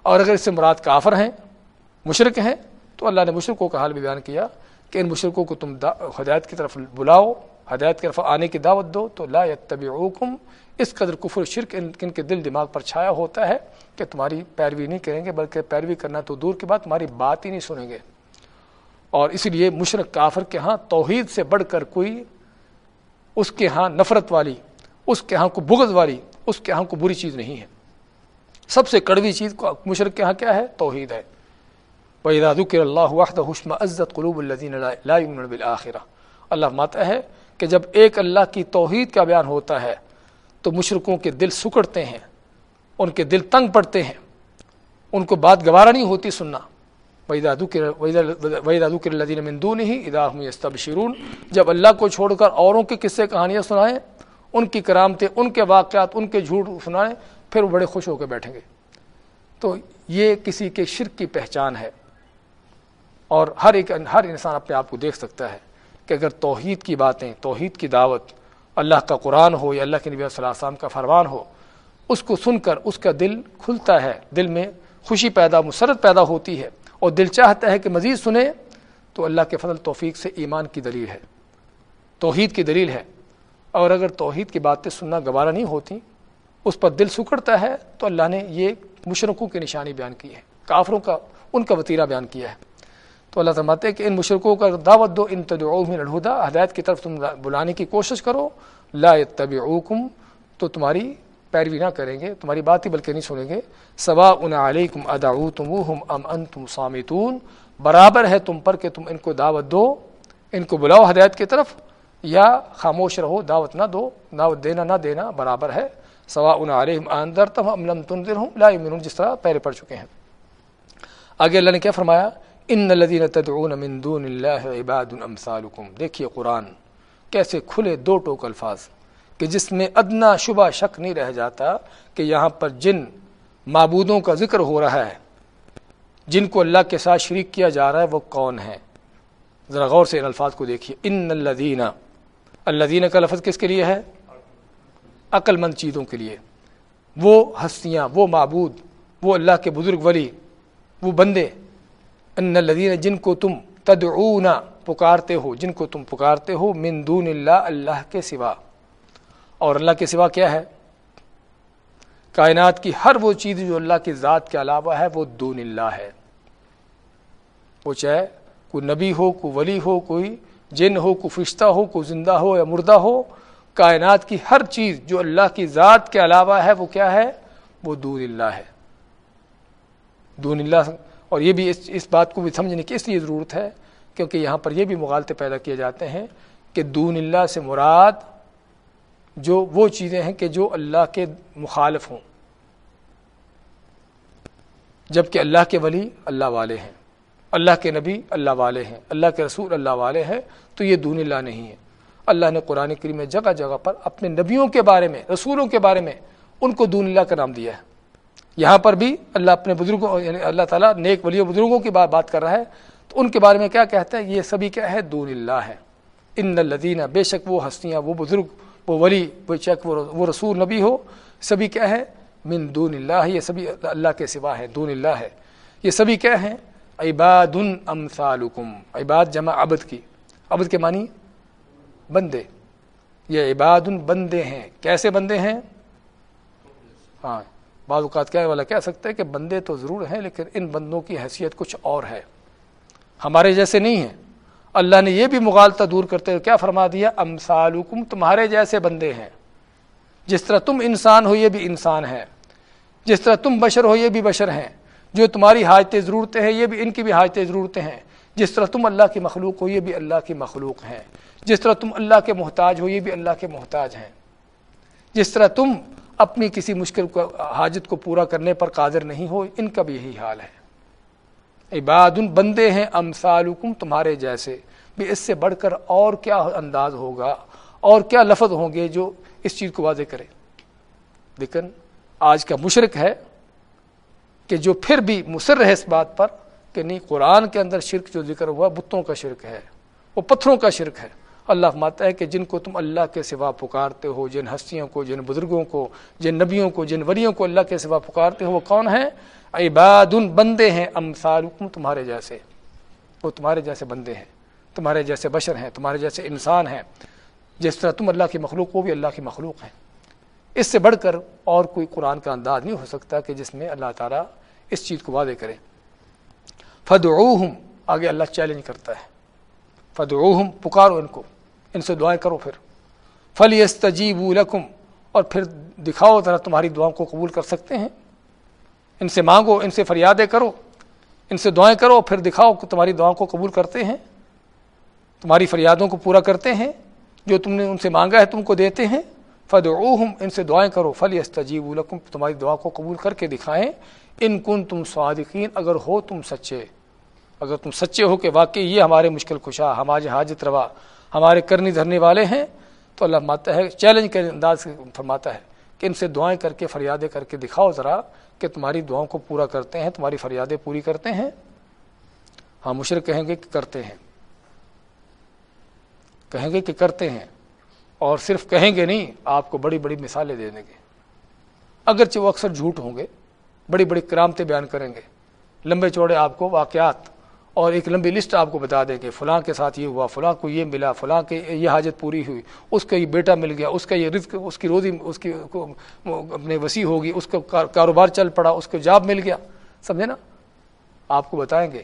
اور اگر اس سے مراد کافر ہیں مشرق ہیں، تو اللہ نے مشرقوں کا حال بھی بیان کیا کہ ان مشرقوں کو تم ہدایت کی طرف بلاؤ۔ ہدایت کی طرف آنے کی دعوت دو تو لا یتبعوکم، اس قدر کفر شرک ان کے دل دماغ پر چھایا ہوتا ہے کہ تمہاری پیروی نہیں کریں گے، بلکہ پیروی کرنا تو دور کے بعد تمہاری بات ہی نہیں سنیں گے۔ اور اس لیے مشرق کافر کے ہاں توحید سے بڑھ کر کوئی اس کے ہاں نفرت والی، اس کے ہاں کو بغض والی، اس کے ہاں کو بری چیز نہیں ہے۔ سب سے کڑوی چیز مشرق کے ہاں کیا ہے؟ توحید ہے۔ وَإِذَا ذُكِرَ اللَّهُ وَحْدَهُ اشْمَ عَزَّتْ الَّذِينَ لَا يُؤْمِنُونَ بِالْآخِرَةِ۔ اللہ ماتا ہے کہ جب ایک اللہ کی توحید کا بیان ہوتا ہے، تو مشرقوں کے دل سکڑتے ہیں، ان کے دل تنگ پڑتے ہیں۔ ان کو بات گوارا نہیں ہوتی سننا۔ وہی دادو کے وہی دادو کے لدین مندون ہی ادا استب شیرون جب اللہ کو چھوڑ کر اوروں کے قصے کہانیاں سنائیں، ان کی کرامتیں، ان کے واقعات، ان کے جھوٹ سنائیں، پھر وہ بڑے خوش ہو کے بیٹھیں گے۔ تو یہ کسی کے شرک کی پہچان ہے۔ اور ہر ایک ہر انسان اپنے آپ کو دیکھ سکتا ہے۔ کہ اگر توحید کی باتیں، توحید کی دعوت اللہ کا قرآن ہو یا اللہ کے نبی صلی اللہ علیہ وسلم کا فرمان ہو، اس کو سن کر اس کا دل کھلتا ہے۔ دل میں خوشی پیدا، مسرت پیدا ہوتی ہے اور دل چاہتا ہے کہ مزید سنے، تو اللہ کے فضل، توفیق سے ایمان کی دلیل ہے۔ توحید کی دلیل ہے۔ اور اگر توحید کی باتیں سننا گوارا نہیں ہوتی، اس پر دل سکڑتا ہے، تو اللہ نے یہ مشرقوں کی نشانی بیان کی ہے، کافروں کا، ان کا وطیرہ بیان کیا ہے۔ تو اللہ فرماتے کہ ان مشرقوں کا دعوت دو، ان من الہدا، ہدایت کی طرف تم بلانے کی کوشش کرو، لا يتبعوکم تو تمہاری پیروی نہ کریں گے، تمہاری بات ہی بلکہ نہیں سنیں گے سوا ان علیکم ادعوتموہم ام انتم صامتون، برابر ہے تم پر کہ تم ان کو دعوت دو، ان کو بلاؤ ہدایت کی طرف، یا خاموش رہو، دعوت نہ دو، دعوت دینا نہ دینا، برابر ہے سوا ان علیہم اندرتم ام لم تنذرہم، لا یؤمنون، جس طرح پہلے پڑھ چکے ہیں۔ آگے اللہ نے کیا فرمایا؟ ان الذين تدعون من دون الله عباد امثالكم دیکھیے قرآن، کیسے کھلے دو ٹوک الفاظ کہ جس میں ادنا شبہ شک نہیں رہ جاتا کہ یہاں پر جن معبودوں کا ذکر ہو رہا ہے، جن کو اللہ کے ساتھ شریک کیا جا رہا ہے، وہ کون ہے ذرا غور سے ان الفاظ کو دیکھیے۔ ان الذین الذین کا لفظ کس کے لیے ہے؟ عقل مند چیزوں کے لیے۔ وہ ہستیاں، وہ معبود، وہ اللہ کے بزرگ ولی، وہ بندے ان الذین جن کو تم تدعون پکارتے ہو، جن کو تم پکارتے ہو، من دون اللہ اللہ کے سوا۔ اور اللہ کے سوا کیا ہے؟ کائنات کی ہر وہ چیز جو اللہ کی ذات کے علاوہ ہے، وہ دون اللہ ہے۔ وہ چاہے کوئی نبی ہو، کوئی ولی ہو، کوئی جن ہو، کوئی فرشتہ ہو، کوئی زندہ ہو یا مردہ ہو، کائنات کی ہر چیز جو اللہ کی ذات کے علاوہ ہے، وہ کیا ہے؟ وہ دون اللہ ہے۔ دون اللہ اور یہ بھی اس اس بات کو بھی سمجھنے کی اس لیے ضرورت ہے کیونکہ یہاں پر یہ بھی مغالطے پیدا کیے جاتے ہیں کہ دون اللہ سے مراد جو وہ چیزیں ہیں کہ جو اللہ کے مخالف ہوں۔ جبکہ اللہ کے ولی اللہ والے ہیں۔ اللہ کے نبی اللہ والے ہیں۔ اللہ کے رسول اللہ والے ہیں۔ تو یہ دون اللہ نہیں ہے۔ اللہ نے قرآن کریم میں جگہ جگہ پر اپنے نبیوں کے بارے میں، رسولوں کے بارے میں ان کو دون اللہ کا نام دیا ہے۔ یہاں پر بھی اللہ اپنے بزرگوں یعنی اللہ تعالیٰ نیک ولی بزرگوں کی بات بات کر رہا ہے۔ تو ان کے بارے میں کیا کہتا ہے؟ یہ سبھی کیا ہے؟ دون اللہ ہے۔ ان الدینہ بے شک وہ ہستیاں، وہ بزرگ، وہ ولی بے شک، وہ رسول نبی ہو۔ سبھی کیا ہے؟ من دون اللہ، یہ سبھی اللہ کے سوا ہے، دون اللہ ہے۔ یہ سبھی کیا ہیں؟ عباد امثالکم۔ عباد جمع عبد کی۔ عبد کے معنی بندے۔ یہ عباد بندے ہیں۔ کیسے بندے ہیں؟ ہاں۔ بعض اوقات کیا والا کہہ سکتے ہیں کہ بندے تو ضرور ہیں، لیکن ان بندوں کی حیثیت کچھ اور ہے۔ ہمارے جیسے نہیں ہیں۔ اللہ نے یہ بھی مغالطہ دور کرتے ہوئے کیا فرما دیا؟ امثالکم، تمہارے جیسے بندے ہیں۔ جس طرح تم انسان ہو، یہ بھی انسان ہے۔ جس طرح تم بشر ہو، یہ بھی بشر ہیں۔ جو تمہاری حاجتیں ضرورتیں ہیں، یہ بھی ان کی بھی حاجتیں ضرورتیں ہیں۔ جس طرح تم اللہ کی مخلوق ہو، یہ بھی اللہ کی مخلوق ہیں۔ جس طرح تم اللہ کے محتاج ہو، یہ بھی اللہ کے محتاج ہیں۔ جس طرح تم اپنی کسی مشکل کو حاجت کو پورا کرنے پر قادر نہیں ہو، ان کا بھی یہی حال ہے۔ عباد ان بندے ہیں امثالکم تمہارے جیسے۔ بھی اس سے بڑھ کر اور کیا انداز ہوگا؟ اور کیا لفظ ہوں گے جو اس چیز کو واضح کرے؟ لیکن آج کا مشرق ہے کہ جو پھر بھی مصر ہے اس بات پر کہ نہیں، قرآن کے اندر شرک جو ذکر ہوا، بتوں کا شرک ہے، وہ پتھروں کا شرک ہے۔ اللہ ماتا ہے کہ جن کو تم اللہ کے سوا پکارتے ہو، جن ہستیوں کو، جن بزرگوں کو، جن نبیوں کو، جن وریوں کو اللہ کے سوا پکارتے ہو، وہ کون ہیں؟ عباد ان بندے ہیں، امثالکم تمہارے جیسے۔ وہ تمہارے جیسے بندے ہیں، تمہارے جیسے بشر ہیں، تمہارے جیسے انسان ہیں۔ جس طرح تم اللہ کی مخلوق وہ بھی اللہ کی مخلوق ہیں۔ اس سے بڑھ کر اور کوئی قرآن کا انداز نہیں ہو سکتا کہ جس میں اللہ تعالیٰ اس چیز کو واضح کرے۔ فدعوہم، آگے اللہ چیلنج کرتا ہے۔ فدعوہم، پکارو ان کو۔ ان سے دعائیں کرو پھر۔ فل یستجیب لکم اور پھر دکھاؤ ذرا تمہاری دعاؤں کو قبول کر سکتے ہیں۔ ان سے مانگو، ان سے فریادیں کرو۔ ان سے دعائیں کرو، پھر دکھاؤ کہ تمہاری دعاؤں کو قبول کرتے ہیں۔ تمہاری فریادوں کو پورا کرتے ہیں۔ جو تم نے ان سے مانگا ہے تم کو دیتے ہیں۔ فدعوہم ان سے دعائیں کرو۔ فل یستجیب لکم تمہاری دعا کو قبول کر کے دکھائیں۔ ان کن تم صادقین اگر ہو تم سچے۔ اگر تم سچے ہو کہ واقعی یہ ہمارے مشکل کشا ہمارے حاجت روا۔ ہمارے کرنی دھرنے والے ہیں، تو اللہ ماتا ہے چیلنج کے انداز سے فرماتا ہے کہ ان سے دعائیں کر کے، فریادیں کر کے دکھاؤ ذرا کہ تمہاری دعاؤں کو پورا کرتے ہیں، تمہاری فریادیں پوری کرتے ہیں۔ ہاں مشرق کہیں گے کہ کرتے ہیں۔ کہیں گے کہ کرتے ہیں۔ اور صرف کہیں گے نہیں، آپ کو بڑی بڑی مثالیں دے دیں گے۔ اگرچہ وہ اکثر جھوٹ ہوں گے، بڑی بڑی کرامتیں بیان کریں گے۔ لمبے چوڑے آپ کو واقعات اور ایک لمبی لسٹ آپ کو بتا دیں کہ فلاں کے ساتھ یہ ہوا، فلاں کو یہ ملا، فلاں کے یہ حاجت پوری ہوئی، اس کا یہ بیٹا مل گیا، اس کا یہ رزق، اس کی روزی، اس کی اپنے وسیع ہوگی، اس کا کاروبار چل پڑا، اس کو جاب مل گیا، سمجھے نا؟ آپ کو بتائیں گے۔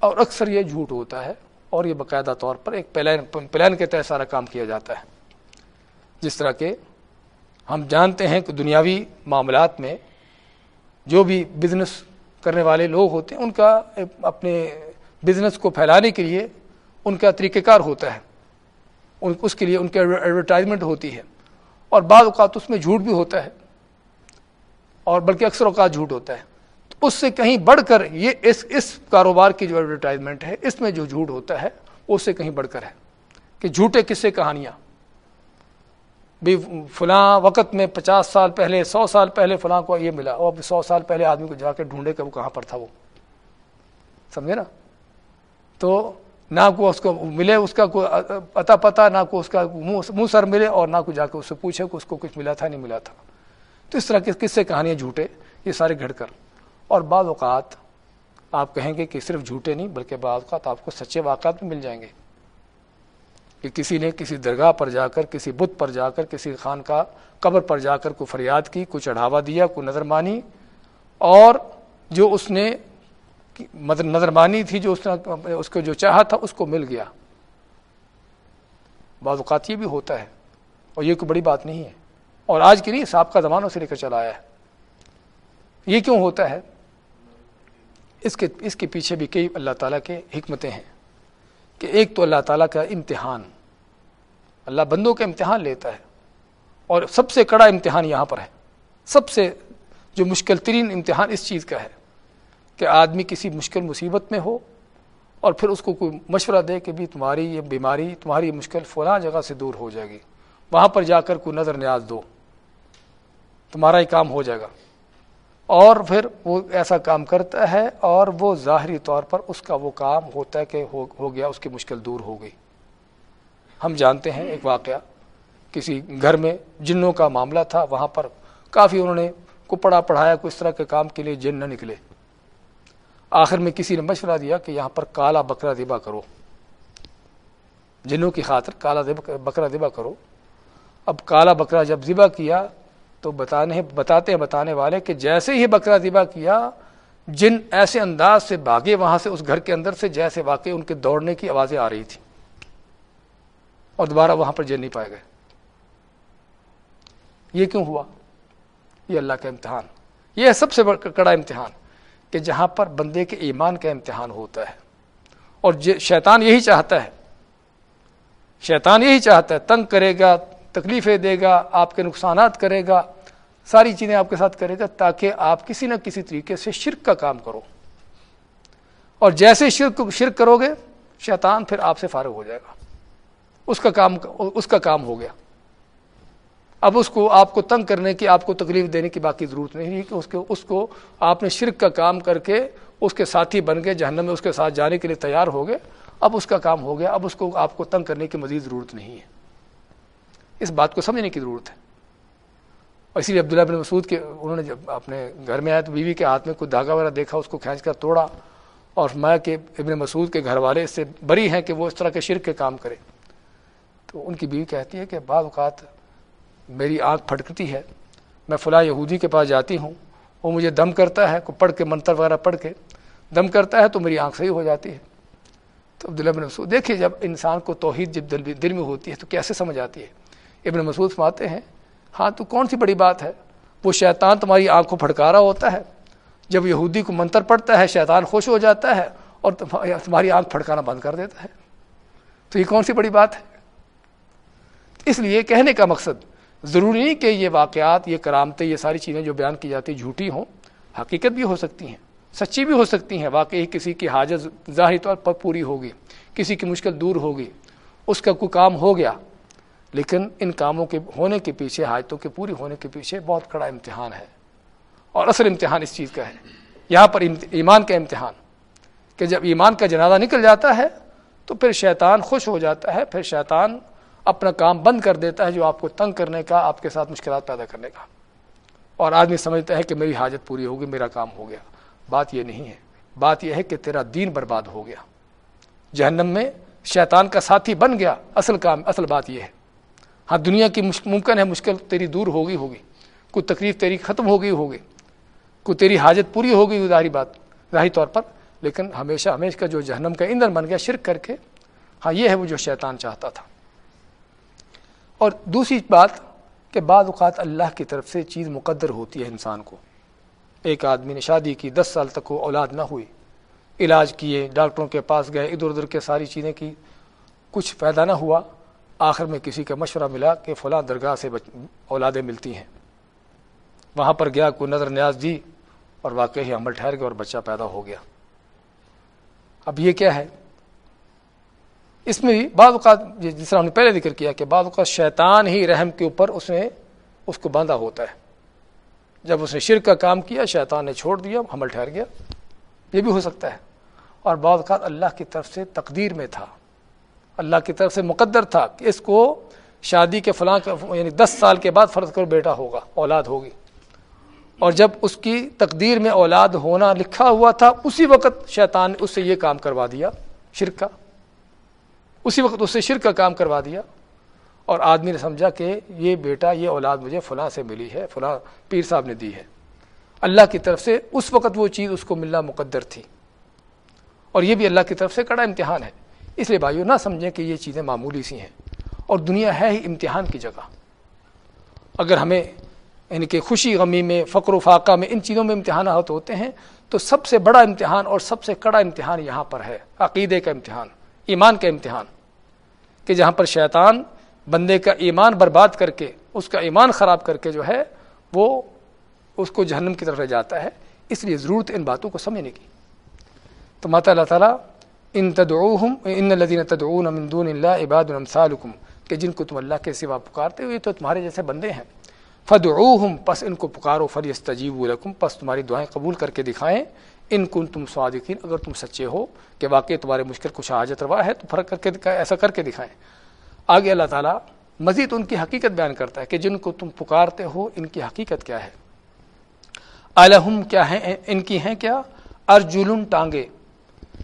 اور اکثر یہ جھوٹ ہوتا ہے اور یہ باقاعدہ طور پر ایک پلان پلان کے تحت سارا کام کیا جاتا ہے۔ جس طرح کہ ہم جانتے ہیں کہ دنیاوی معاملات میں جو بھی بزنس کرنے والے لوگ ہوتے ہیں، ان کا اپنے بزنس کو پھیلانے کے لیے ان کا طریقہ کار ہوتا ہے۔ اس کے لیے ان کی ایڈورٹائزمنٹ ہوتی ہے۔ اور بعض اوقات اس میں جھوٹ بھی ہوتا ہے۔ اور بلکہ اکثر اوقات جھوٹ ہوتا ہے۔ تو اس سے کہیں بڑھ کر یہ اس اس کاروبار کی جو ایڈورٹائزمنٹ ہے، اس میں جو جھوٹ ہوتا ہے اس سے کہیں بڑھ کر ہے۔ کہ جھوٹے قصے، کہانیاں۔ بھی فلاں وقت میں پچاس سال پہلے، سو سال پہلے فلاں کو یہ ملا۔ اور سو سال پہلے آدمی کو جا کے ڈھونڈے کہ وہ کہاں پر تھا وہ۔ سمجھے نا؟ تو نہ کو اس کو ملے، اس کا کوئی اتا پتا، نہ کو اس کا منہ سر ملے اور نہ کو جا کے اس سے پوچھے کہ اس کو کچھ ملا تھا، نہیں ملا تھا۔ تو اس طرح کے کس سے کہانیاں جھوٹے، یہ سارے گھڑ کر۔ اور بعض اوقات آپ کہیں گے کہ صرف جھوٹے نہیں، بلکہ بعض اوقات آپ کو سچے واقعات بھی مل جائیں گے۔ کہ کسی نے کسی درگاہ پر جا کر، کسی بت پر جا کر، کسی خان کا قبر پر جا کر کوئی فریاد کی کوئی چڑھاوا دیا کوئی نظر مانی، اور جو اس نے نظر مانی تھی، جو اس نے اس کو جو چاہا تھا، اس کو مل گیا۔ بعض اوقات یہ بھی ہوتا ہے، اور یہ کوئی بڑی بات نہیں ہے۔ اور آج کی نہیں سابقہ زمانوں سے لے کر چلا آیا ہے۔ یہ کیوں ہوتا ہے؟ اس کے اس کے پیچھے بھی کئی اللہ تعالیٰ کے حکمتیں ہیں۔ کہ ایک تو اللہ تعالیٰ کا امتحان، اللہ بندوں کا امتحان لیتا ہے اور سب سے کڑا امتحان یہاں پر ہے۔ سب سے جو مشکل ترین امتحان اس چیز کا ہے کہ آدمی کسی مشکل مصیبت میں ہو اور پھر اس کو کوئی مشورہ دے کہ بھی تمہاری یہ بیماری، تمہاری یہ مشکل فلاں جگہ سے دور ہو جائے گی۔ وہاں پر جا کر کوئی نظر نیاز دو، تمہارا ہی کام ہو جائے گا۔ اور پھر وہ ایسا کام کرتا ہے اور وہ ظاہری طور پر اس کا وہ کام ہوتا ہے کہ ہو گیا، اس کی مشکل دور ہو گئی۔ ہم جانتے ہیں ایک واقعہ، کسی گھر میں جنوں کا معاملہ تھا، وہاں پر کافی انہوں نے کو پڑھا پڑھایا کو اس طرح کے کام کے لیے جن نہ نکلے۔ آخر میں کسی نے مشورہ دیا کہ یہاں پر کالا بکرا دبا کرو۔ جنوں کی خاطر کالا بکرا دبا کرو۔ اب کالا بکرا جب ذبح کیا تو بتانے بتاتے ہیں، بتانے والے کہ جیسے ہی بکرا ذبح کیا، جن ایسے انداز سے بھاگے، وہاں سے اس گھر کے اندر سے جیسے واقعی ان کے دوڑنے کی آوازیں آ رہی تھی اور دوبارہ وہاں پر جن نہیں پائے گئے یہ کیوں ہوا؟ یہ اللہ کا امتحان۔ یہ ہے سب سے کڑا امتحان کہ جہاں پر بندے کے ایمان کا امتحان ہوتا ہے۔ اور شیطان یہی چاہتا ہے۔ شیطان یہی چاہتا ہے، تنگ کرے گا، تکلیفیں دے گا، آپ کے نقصانات کرے گا ساری چیزیں آپ کے ساتھ کرے گا تاکہ آپ کسی نہ کسی طریقے سے شرک کا کام کرو۔ اور جیسے شرک شرک کرو گے، شیطان پھر آپ سے فارغ ہو جائے گا۔ اس کا کام، اس کا کام ہو گیا۔ اب اس کو، آپ کو تنگ کرنے کی، آپ کو تکلیف دینے کی باقی ضرورت نہیں ہے کہ اس کو اس کو آپ نے شرک کا کام کر کے اس کے ساتھی بن گئے، جہنم میں اس کے ساتھ جانے کے لیے تیار ہو گئے۔ اب اس کا کام ہو گیا، اب اس کو آپ کو تنگ کرنے کی مزید ضرورت نہیں ہے۔ اس بات کو سمجھنے کی ضرورت ہے۔ اور اسی لیے عبداللہ بن مسعود کے انہوں نے جب اپنے گھر میں آئے تو بیوی کے ہاتھ میں کوئی دھاگا وغیرہ دیکھا، اس کو کھینچ کر توڑا اور میں کہ ابن مسعود کے گھر والے اس سے بری ہیں کہ وہ اس طرح کے شرک کے کام کرے۔ تو ان کی بیوی کہتی ہے کہ بعض اوقات میری آنکھ پھٹکتی ہے، میں فلاں یہودی کے پاس جاتی ہوں، وہ مجھے دم کرتا ہے کو پڑھ کے منتر وغیرہ پڑھ کے دم کرتا ہے تو میری آنکھ صحیح ہو جاتی ہے۔ تو عبداللہ بن مسعود، دیکھیے جب انسان کو توحید جب دل دل میں ہوتی ہے تو کیسے سمجھ آتی ہے؟ ابن مسعود فرماتے ہیں ہاں تو کون سی بڑی بات ہے؟ وہ شیطان تمہاری آنکھ کو پھٹکا رہا ہوتا ہے۔ جب یہودی کو منتر پڑتا ہے، شیطان خوش ہو جاتا ہے اور تمہاری آنکھ پھٹکانا بند کر دیتا ہے۔ تو یہ کون سی بڑی بات ہے؟ اس لیے کہنے کا مقصد ضروری نہیں کہ یہ واقعات، یہ کرامتیں، یہ ساری چیزیں جو بیان کی جاتی جھوٹی ہوں، حقیقت بھی ہو سکتی ہیں، سچی بھی ہو سکتی ہیں۔ واقعی کسی کی حاجت ظاہری طور پر پوری ہوگی، کسی کی مشکل دور ہوگی، اس کا کوئی کام ہو گیا۔ لیکن ان کاموں کے ہونے کے پیچھے، حاجتوں کے پوری ہونے کے پیچھے بہت کڑا امتحان ہے۔ اور اصل امتحان اس چیز کا ہے۔ یہاں پر ایمان کا امتحان۔ کہ جب ایمان کا جنازہ نکل جاتا ہے، تو پھر شیطان خوش ہو جاتا ہے، پھر شیطان اپنا کام بند کر دیتا ہے جو آپ کو تنگ کرنے کا، آپ کے ساتھ مشکلات پیدا کرنے کا۔ اور آدمی سمجھتا ہے کہ میری حاجت پوری ہوگی، میرا کام ہو گیا۔ بات یہ نہیں ہے۔ بات یہ ہے کہ تیرا دین برباد ہو گیا۔ جہنم میں شیطان کا ساتھی بن گیا۔ اصل کام، اصل بات یہ ہے۔ ہاں دنیا کی ممکن ہے مشکل تیری دور ہوگی ہوگی۔ کوئی تکلیف تیری ختم ہو گئی ہوگی۔ کوئی تیری حاجت پوری ہو گئی ظاہری بات، ظاہری طور پر۔ لیکن ہمیشہ ہمیشہ کا جو جہنم کا ایندھن بن گیا، شرک کر کے ہاں یہ ہے وہ جو شیطان چاہتا تھا۔ اور دوسری بات کہ بعض اوقات اللہ کی طرف سے چیز مقدر ہوتی ہے انسان کو۔ ایک آدمی نے شادی کی، دس سال تک وہ اولاد نہ ہوئی۔ علاج کیے، ڈاکٹروں کے پاس گئے، ادھر ادھر کے ساری چیزیں کی، کچھ فائدہ نہ ہوا۔ آخر میں کسی کا مشورہ ملا کہ فلاں درگاہ سے اولادیں ملتی ہیں۔ وہاں پر گیا کوئی نظر نیاز دی اور واقعی عمل ٹھہر گیا اور بچہ پیدا ہو گیا۔ اب یہ کیا ہے؟ اس میں بھی بعض اوقات جس طرح ہم نے پہلے ذکر کیا کہ بعض اوقات شیطان ہی رحم کے اوپر اس نے اس کو باندھا ہوتا ہے۔ جب اس نے شرک کا کام کیا، شیطان نے چھوڑ دیا حمل ٹھہر گیا۔ یہ بھی ہو سکتا ہے۔ اور بعض اوقات اللہ کی طرف سے تقدیر میں تھا۔ اللہ کی طرف سے مقدر تھا کہ اس کو شادی کے فلاں یعنی دس سال کے بعد فرض کر بیٹا ہوگا، اولاد ہوگی۔ اور جب اس کی تقدیر میں اولاد ہونا لکھا ہوا تھا، اسی وقت شیطان نے اس سے یہ کام کروا دیا، شرک کا۔ اسی وقت اس سے شرک کا کام کروا دیا۔ اور آدمی نے سمجھا کہ یہ بیٹا، یہ اولاد مجھے فلاں سے ملی ہے، فلاں پیر صاحب نے دی ہے۔ اللہ کی طرف سے اس وقت وہ چیز اس کو ملنا مقدر تھی۔ اور یہ بھی اللہ کی طرف سے کڑا امتحان ہے۔ اس لیے بھائیو، نہ سمجھیں کہ یہ چیزیں معمولی سی ہیں۔ اور دنیا ہے ہی امتحان کی جگہ۔ اگر ہمیں یعنی کہ خوشی، غمی میں، فقر و فاقہ میں ان چیزوں میں امتحانات ہوتے ہیں، تو سب سے بڑا امتحان اور سب سے کڑا امتحان یہاں پر ہے۔ عقیدے کا امتحان، ایمان کا امتحان۔ کہ جہاں پر شیطان بندے کا ایمان برباد کر کے، اس کا ایمان خراب کر کے جو ہے، وہ اس کو جہنم کی طرف رہ جاتا ہے۔ اس لیے ضرورت ان باتوں کو سمجھنے کی۔ تو ماتا اللہ تعالیٰ ان تدعوہم ان الذین تدعون من دون اللہ عباد امثالکم کہ جن کو تم اللہ کے سوا پکارتے ہوئے تو تمہارے جیسے بندے ہیں۔ فدعوہم پس ان کو پکارو، فلیستجیبوا لکم، پس تمہاری دعائیں قبول کر کے دکھائیں۔ ان کن تم صادقین، اگر تم سچے ہو کہ واقعی تمہارے مشکل کچھ حاجت روا ہے، تو فرق کر کے ایسا کر کے دکھائیں۔ آگے اللہ تعالیٰ مزید ان کی حقیقت بیان کرتا ہے کہ جن کو تم پکارتے ہو، ان کی حقیقت کیا ہے؟ الحم کیا ہیں، ان کی ہیں کیا؟ ارجلن ٹانگے۔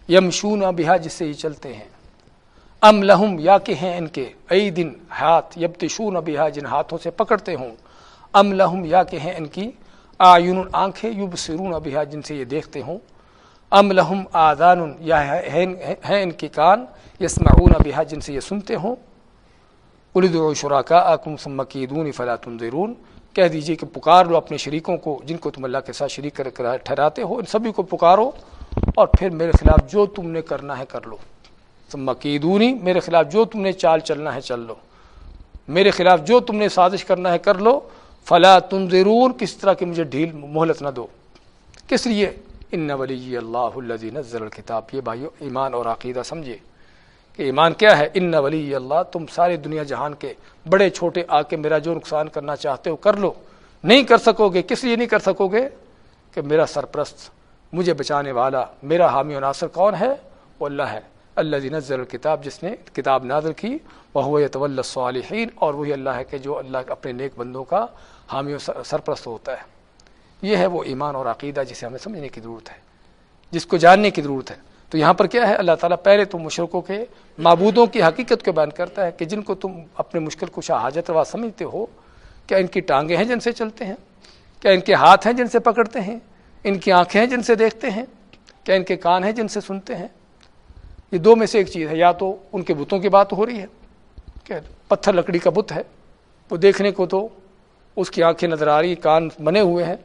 یمشون بہا جس سے یہ چلتے ہیں۔ ام لہم یا کہ ہیں ان کے۔ ای دن ہاتھ یبتشون بہا، جن ہاتھوں سے پکڑتے ہوں۔ ام لہم یا کہ ہیں ان کی۔ آیون آنکھیں یوب سرون بہا، جن سے یہ دیکھتے ہوں۔ ام لہم آدان یا ہیں ان کی کان۔ یسمعون بہا، جن سے یہ سنتے ہوں۔ قلد و شراکا آکم سمکیدون فلا تنظرون۔ کہہ دیجیے کہ پکار لو اپنے شریکوں کو، جن کو تم اللہ کے ساتھ شریک کر ٹھہراتے ہو، ان سبھی کو پکارو۔ اور پھر میرے خلاف جو تم نے کرنا ہے کر لو۔ مکیدونی میرے خلاف جو تم نے چال چلنا ہے چل لو۔ میرے خلاف جو تم نے سازش کرنا ہے کر لو۔ فلا تم ضرور کس طرح کی مجھے ڈھیل، مہلت نہ دو۔ کس لیے؟ ان ولی اللہ نزل الکتاب۔ یہ بھائیو، ایمان اور عقیدہ سمجھے۔ کہ ایمان کیا ہے؟ ان ولی اللہ، تم ساری دنیا جہان کے بڑے چھوٹے آ کے میرا جو نقصان کرنا چاہتے ہو کر لو۔ نہیں کر سکو گے، کس لیے نہیں کر سکو گے؟ کہ میرا سرپرست مجھے بچانے والا میرا حامی و ناصر کون ہے؟ وہ اللہ ہے اللہ جی نزل الکتاب، جس نے کتاب نازل کی وہ طول صالحین اور وہی اللہ ہے کہ جو اللہ اپنے نیک بندوں کا حامی و سرپرست ہوتا ہے۔ یہ ہے وہ ایمان اور عقیدہ جسے ہمیں سمجھنے کی ضرورت ہے، جس کو جاننے کی ضرورت ہے۔ تو یہاں پر کیا ہے؟ اللہ تعالیٰ پہلے تو مشرقوں کے معبودوں کی حقیقت کو بیان کرتا ہے کہ جن کو تم اپنے مشکل کشا حاجت روا سمجھتے ہو، کیا ان کی ٹانگیں ہیں جن سے چلتے ہیں؟ کیا ان کے ہاتھ ہیں جن سے پکڑتے ہیں؟ ان کی آنکھیں ہیں جن سے دیکھتے ہیں، کیا ان کے کان ہیں جن سے سنتے ہیں؟ یہ دو میں سے ایک چیز ہے، یا تو ان کے بتوں کی بات ہو رہی ہے، کہ پتھر لکڑی کا بت ہے، وہ دیکھنے کو تو اس کی آنکھیں نظر آ رہی کان بنے ہوئے ہیں،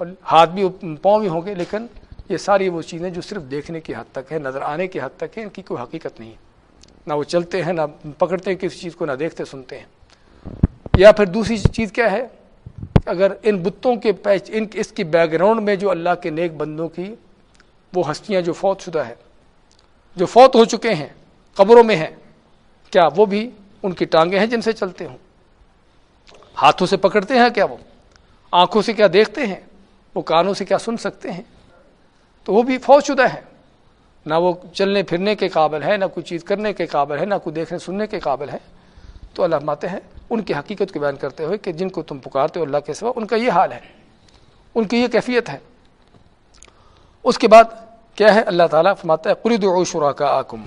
اور ہاتھ بھی پاؤں بھی ہوں گے، لیکن یہ ساری وہ چیزیں جو صرف دیکھنے کی حد تک ہے نظر آنے کی حد تک ہے ان کی کوئی حقیقت نہیں نہ وہ چلتے ہیں، نہ پکڑتے ہیں، کسی چیز کو نہ دیکھتے، سنتے ہیں۔ یا پھر دوسری چیز کیا ہے؟ اگر ان بتوں کے پیچ ان اس کی بیک گراؤنڈ میں جو اللہ کے نیک بندوں کی وہ ہستیاں جو فوت شدہ ہے جو فوت ہو چکے ہیں، قبروں میں ہیں، کیا وہ بھی ان کی ٹانگیں ہیں جن سے چلتے ہوں؟ ہاتھوں سے پکڑتے ہیں کیا وہ؟ آنکھوں سے کیا دیکھتے ہیں؟ وہ کانوں سے کیا سن سکتے ہیں؟ تو وہ بھی فوج شدہ ہے نہ وہ چلنے پھرنے کے قابل ہے نہ کوئی چیز کرنے کے قابل ہے نہ کوئی دیکھنے سننے کے قابل ہے تو اللہ ماتے ہیں ان کی حقیقت کو بیان کرتے ہوئے کہ جن کو تم پکارتے ہو اللہ کے سوا، ان کا یہ حال ہے۔ ان کی یہ کیفیت ہے۔ اس کے بعد کیا ہے؟ اللہ تعالیٰ فرماتا ہے قرید و شرا کا آکم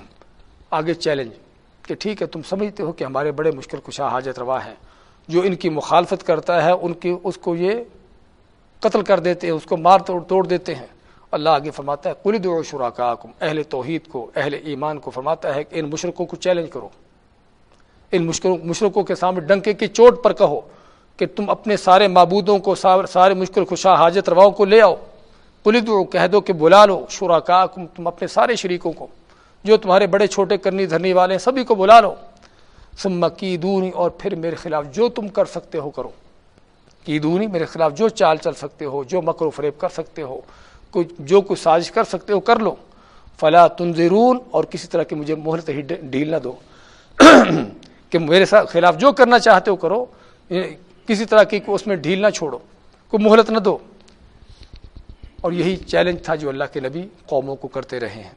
آگے چیلنج کہ ٹھیک ہے، تم سمجھتے ہو کہ ہمارے بڑے مشکل کشا حاجت روا ہیں۔ جو ان کی مخالفت کرتا ہے، ان کی، اس کو یہ قتل کر دیتے ہیں، اس کو مار توڑ توڑ دیتے ہیں۔ اللہ آگے فرماتا ہے قرید و شرا کا آکم اہل توحید کو، اہل ایمان کو فرماتا ہے کہ ان مشرقوں کو چیلنج کرو۔ ان مشرقوں کے سامنے ڈنکے کی چوٹ پر کہو کہ تم اپنے سارے معبودوں کو سارے مشکل خوشا حاجت رواؤں کو لے آؤ۔ قلد کہہ دو کہ بلا لو شرا تم اپنے سارے شریکوں کو، جو تمہارے بڑے، چھوٹے، کرنی، دھرنی والے ہیں، سبھی کو بلا لو۔ سم کی دونی اور پھر میرے خلاف جو تم کر سکتے ہو کرو۔ کی دونی میرے خلاف جو چال چل سکتے ہو، جو مکر و فریب کر سکتے ہو جو کچھ سازش کر سکتے ہو کر لو۔ فلا تنظرون اور کسی طرح کی مجھے مہلت ہی ڈھیل نہ دو۔ کہ میرے ساتھ خلاف جو کرنا چاہتے ہو کرو کسی طرح کی اس میں ڈھیل نہ چھوڑو، کوئی مہلت نہ دو۔ اور یہی چیلنج تھا جو اللہ کے نبی قوموں کو کرتے رہے ہیں۔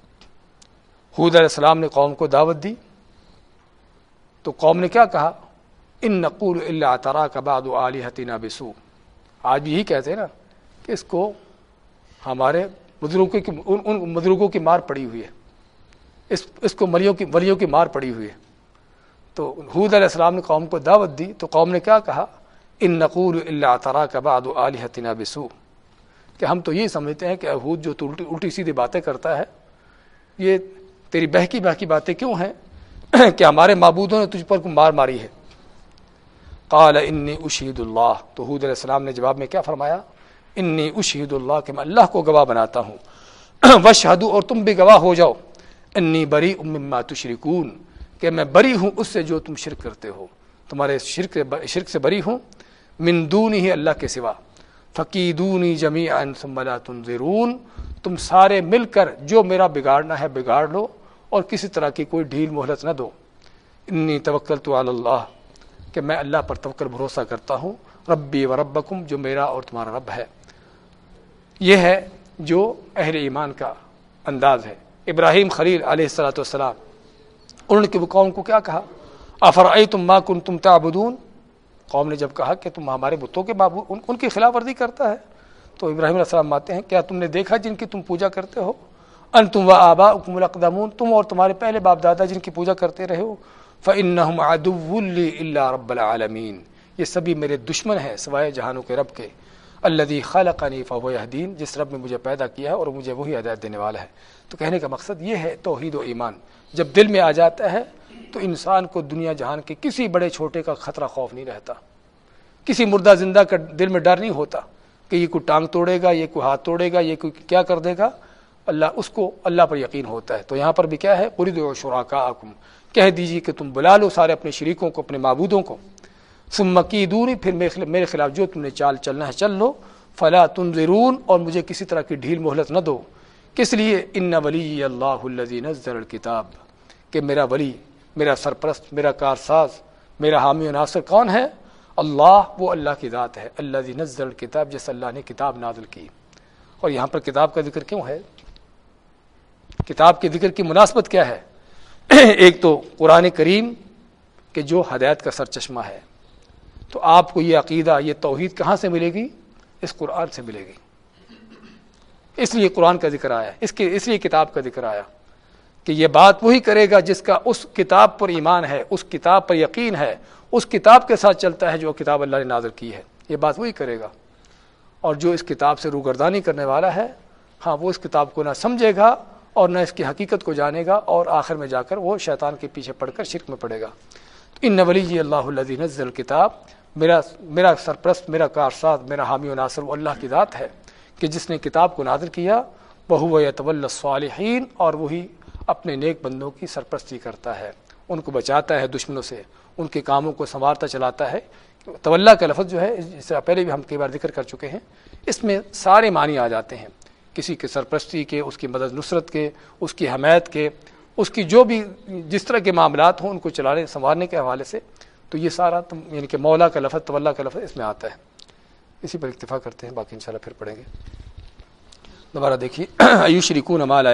حود علیہ السلام نے قوم کو دعوت دی۔ تو قوم نے کیا کہا؟ ان نقول اللہ تعالیٰ کا باد و علی حتینہ بسو آج بھی یہی کہتے ہیں نا کہ اس کو ہمارے بزرگوں کی، ان بزرگوں کی مار پڑی ہوئی ہے۔ اس اس کو مریوں کی مریوں کی مار پڑی ہوئی ہے۔ تو حود علیہ السلام نے قوم کو دعوت دی تو قوم نے کیا کہا؟ ان نقول اللہ تعالیٰ کا باد و بسو کہ ہم تو یہی سمجھتے ہیں کہ حود جو تو الٹی الٹی سیدھی باتیں کرتا ہے، یہ تیری بہکی بہکی باتیں کیوں ہیں؟ کہ ہمارے معبودوں نے تجھ پر مار ماری ہے۔ قال انی اشید اللہ۔ تو حود علیہ السلام نے جواب میں کیا فرمایا؟ انی اشید اللہ کہ میں اللہ کو گواہ بناتا ہوں۔ وشہدو اور تم بھی گواہ ہو جاؤ۔ انی بری مما تشرکون۔ کہ میں بری ہوں، اس سے جو تم شرک کرتے ہو۔ تمہارے شرک شرک سے بری ہوں۔ مندون ہی اللہ کے سوا۔ فقیدونی جمی انسملا تنظرون۔ تم سارے مل کر جو میرا بگاڑنا ہے بگاڑ لو اور کسی طرح کی کوئی ڈھیل مہلت نہ دو۔ انی توکل تو اللہ۔ کہ میں اللہ پر توکل بھروسہ کرتا ہوں۔ ربی و ربکم جو میرا اور تمہارا رب ہے۔ یہ ہے جو اہل ایمان کا انداز ہے۔ ابراہیم خلیل علیہ السلاۃ والسلام انہوں نے قوم کو کیا کہا؟ افر تم ماں کن تم تعبدون؟ قوم نے جب کہا کہ تم ہمارے بتوں کے بابو ان, ان کی خلاف ورزی کرتا ہے۔ تو ابراہیم علیہ السلام آتے ہیں کیا تم نے دیکھا جن کی تم پوجا کرتے ہو؟ ان تم و آبا اکم القدمون تم اور تمہارے پہلے باپ دادا جن کی پوجا کرتے رہے ہو۔ فن ادب اللہ رب العالمین یہ سبھی میرے دشمن ہیں سوائے جہانوں کے رب کے۔ اللہ خالق عنیف دین جس رب نے مجھے پیدا کیا ہے اور مجھے وہی ہدایت دینے والا ہے۔ تو کہنے کا مقصد یہ ہے توحید و ایمان۔ جب دل میں آ جاتا ہے تو انسان کو دنیا جہان کے کسی بڑے چھوٹے کا خطرہ خوف نہیں رہتا۔ کسی مردہ زندہ کا دل میں ڈر نہیں ہوتا کہ یہ کوئی ٹانگ توڑے گا، یہ کوئی ہاتھ توڑے گا، یہ کوئی کیا کر دے گا۔ اللہ، اس کو اللہ پر یقین ہوتا ہے۔ تو یہاں پر بھی کیا ہے؟ قرد و شرا کا کہہ دیجیے کہ تم بلا لو سارے اپنے شریکوں کو، اپنے معبودوں کو۔ سمکی دوری پھر میرے خلاف جو تم نے چال چلنا ہے چل لو۔ فلا تم اور مجھے کسی طرح کی ڈھیل مہلت نہ دو۔ کس لیے؟ ان ولی اللہ نزل الکتاب کہ میرا ولی، میرا سرپرست، میرا کارساز، میرا حامی و ناصر کون ہے؟ اللہ، وہ اللہ کی ذات ہے اللہ زی نزل الکتاب جس اللہ نے کتاب نازل کی۔ اور یہاں پر کتاب کا ذکر کیوں ہے؟ کتاب کے ذکر کی مناسبت کیا ہے؟ ایک تو قرآن کریم کہ جو ہدایت کا سر چشمہ ہے۔ تو آپ کو یہ عقیدہ، یہ توحید کہاں سے ملے گی؟ اس قرآن سے ملے گی۔ اس لیے قرآن کا ذکر آیا اس کے اس لیے کتاب کا ذکر آیا کہ یہ بات وہی کرے گا جس کا اس کتاب پر ایمان ہے، اس کتاب پر یقین ہے، اس کتاب کے ساتھ چلتا ہے جو کتاب اللہ نے نازر کی ہے۔ یہ بات وہی کرے گا۔ اور جو اس کتاب سے روگردانی کرنے والا ہے ہاں وہ اس کتاب کو نہ سمجھے گا اور نہ اس کی حقیقت کو جانے گا اور آخر میں جا کر وہ شیطان کے پیچھے پڑھ کر شرک میں پڑے گا۔ ان نولی جی اللہ اللہ نزل کتاب میرا میرا سرپرست، میرا کارساز، میرا حامی و ناصر، وہ اللہ کی ذات ہے۔ کہ جس نے کتاب کو نازر کیا بہو طول صالحین اور وہی اپنے نیک بندوں کی سرپرستی کرتا ہے۔ ان کو بچاتا ہے دشمنوں سے، ان کے کاموں کو سنوارتا چلاتا ہے۔ طول کا لفظ جو ہے، اس سے پہلے بھی ہم کئی بار ذکر کر چکے ہیں، اس میں سارے معنی آ جاتے ہیں۔ کسی کے سرپرستی کے، اس کی مدد نصرت کے، اس کی حمایت کے، اس کی جو بھی جس طرح کے معاملات ہوں، ان کو چلانے، سنوارنے کے حوالے سے۔ تو یہ سارا یعنی کہ مولا کا لفظ طول کا لفظ اس میں آتا ہے۔ اسی پر اکتفا کرتے ہیں، باقی انشاءاللہ پھر پڑھیں گے۔ دوبارہ دیکھیے آیوش ریکون مال